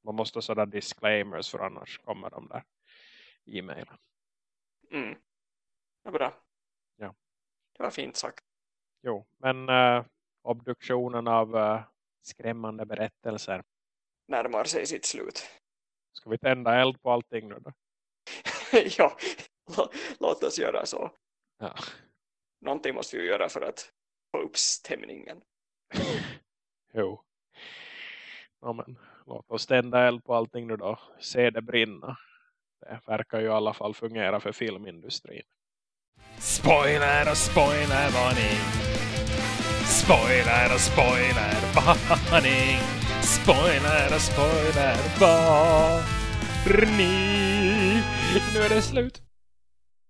Man måste ha sådana disclaimers för annars kommer de där e-mailen. Mm. Ja, bra. Ja. Det var fint sagt. Jo, men uh, obduktionen av uh, skrämmande berättelser närmar sig sitt slut. Ska vi tända eld på allting nu då? ja, låt oss göra så. Ja. Någonting måste vi göra för att få upp stämningen. jo. Ja, men, låt oss tända eld på allting nu då. Se det brinna. Det verkar ju i alla fall fungera för filmindustrin. Spoiler och spoiler varning. Spoiler och spoiler varning. Spoiler och spoiler varning. Nu är det slut.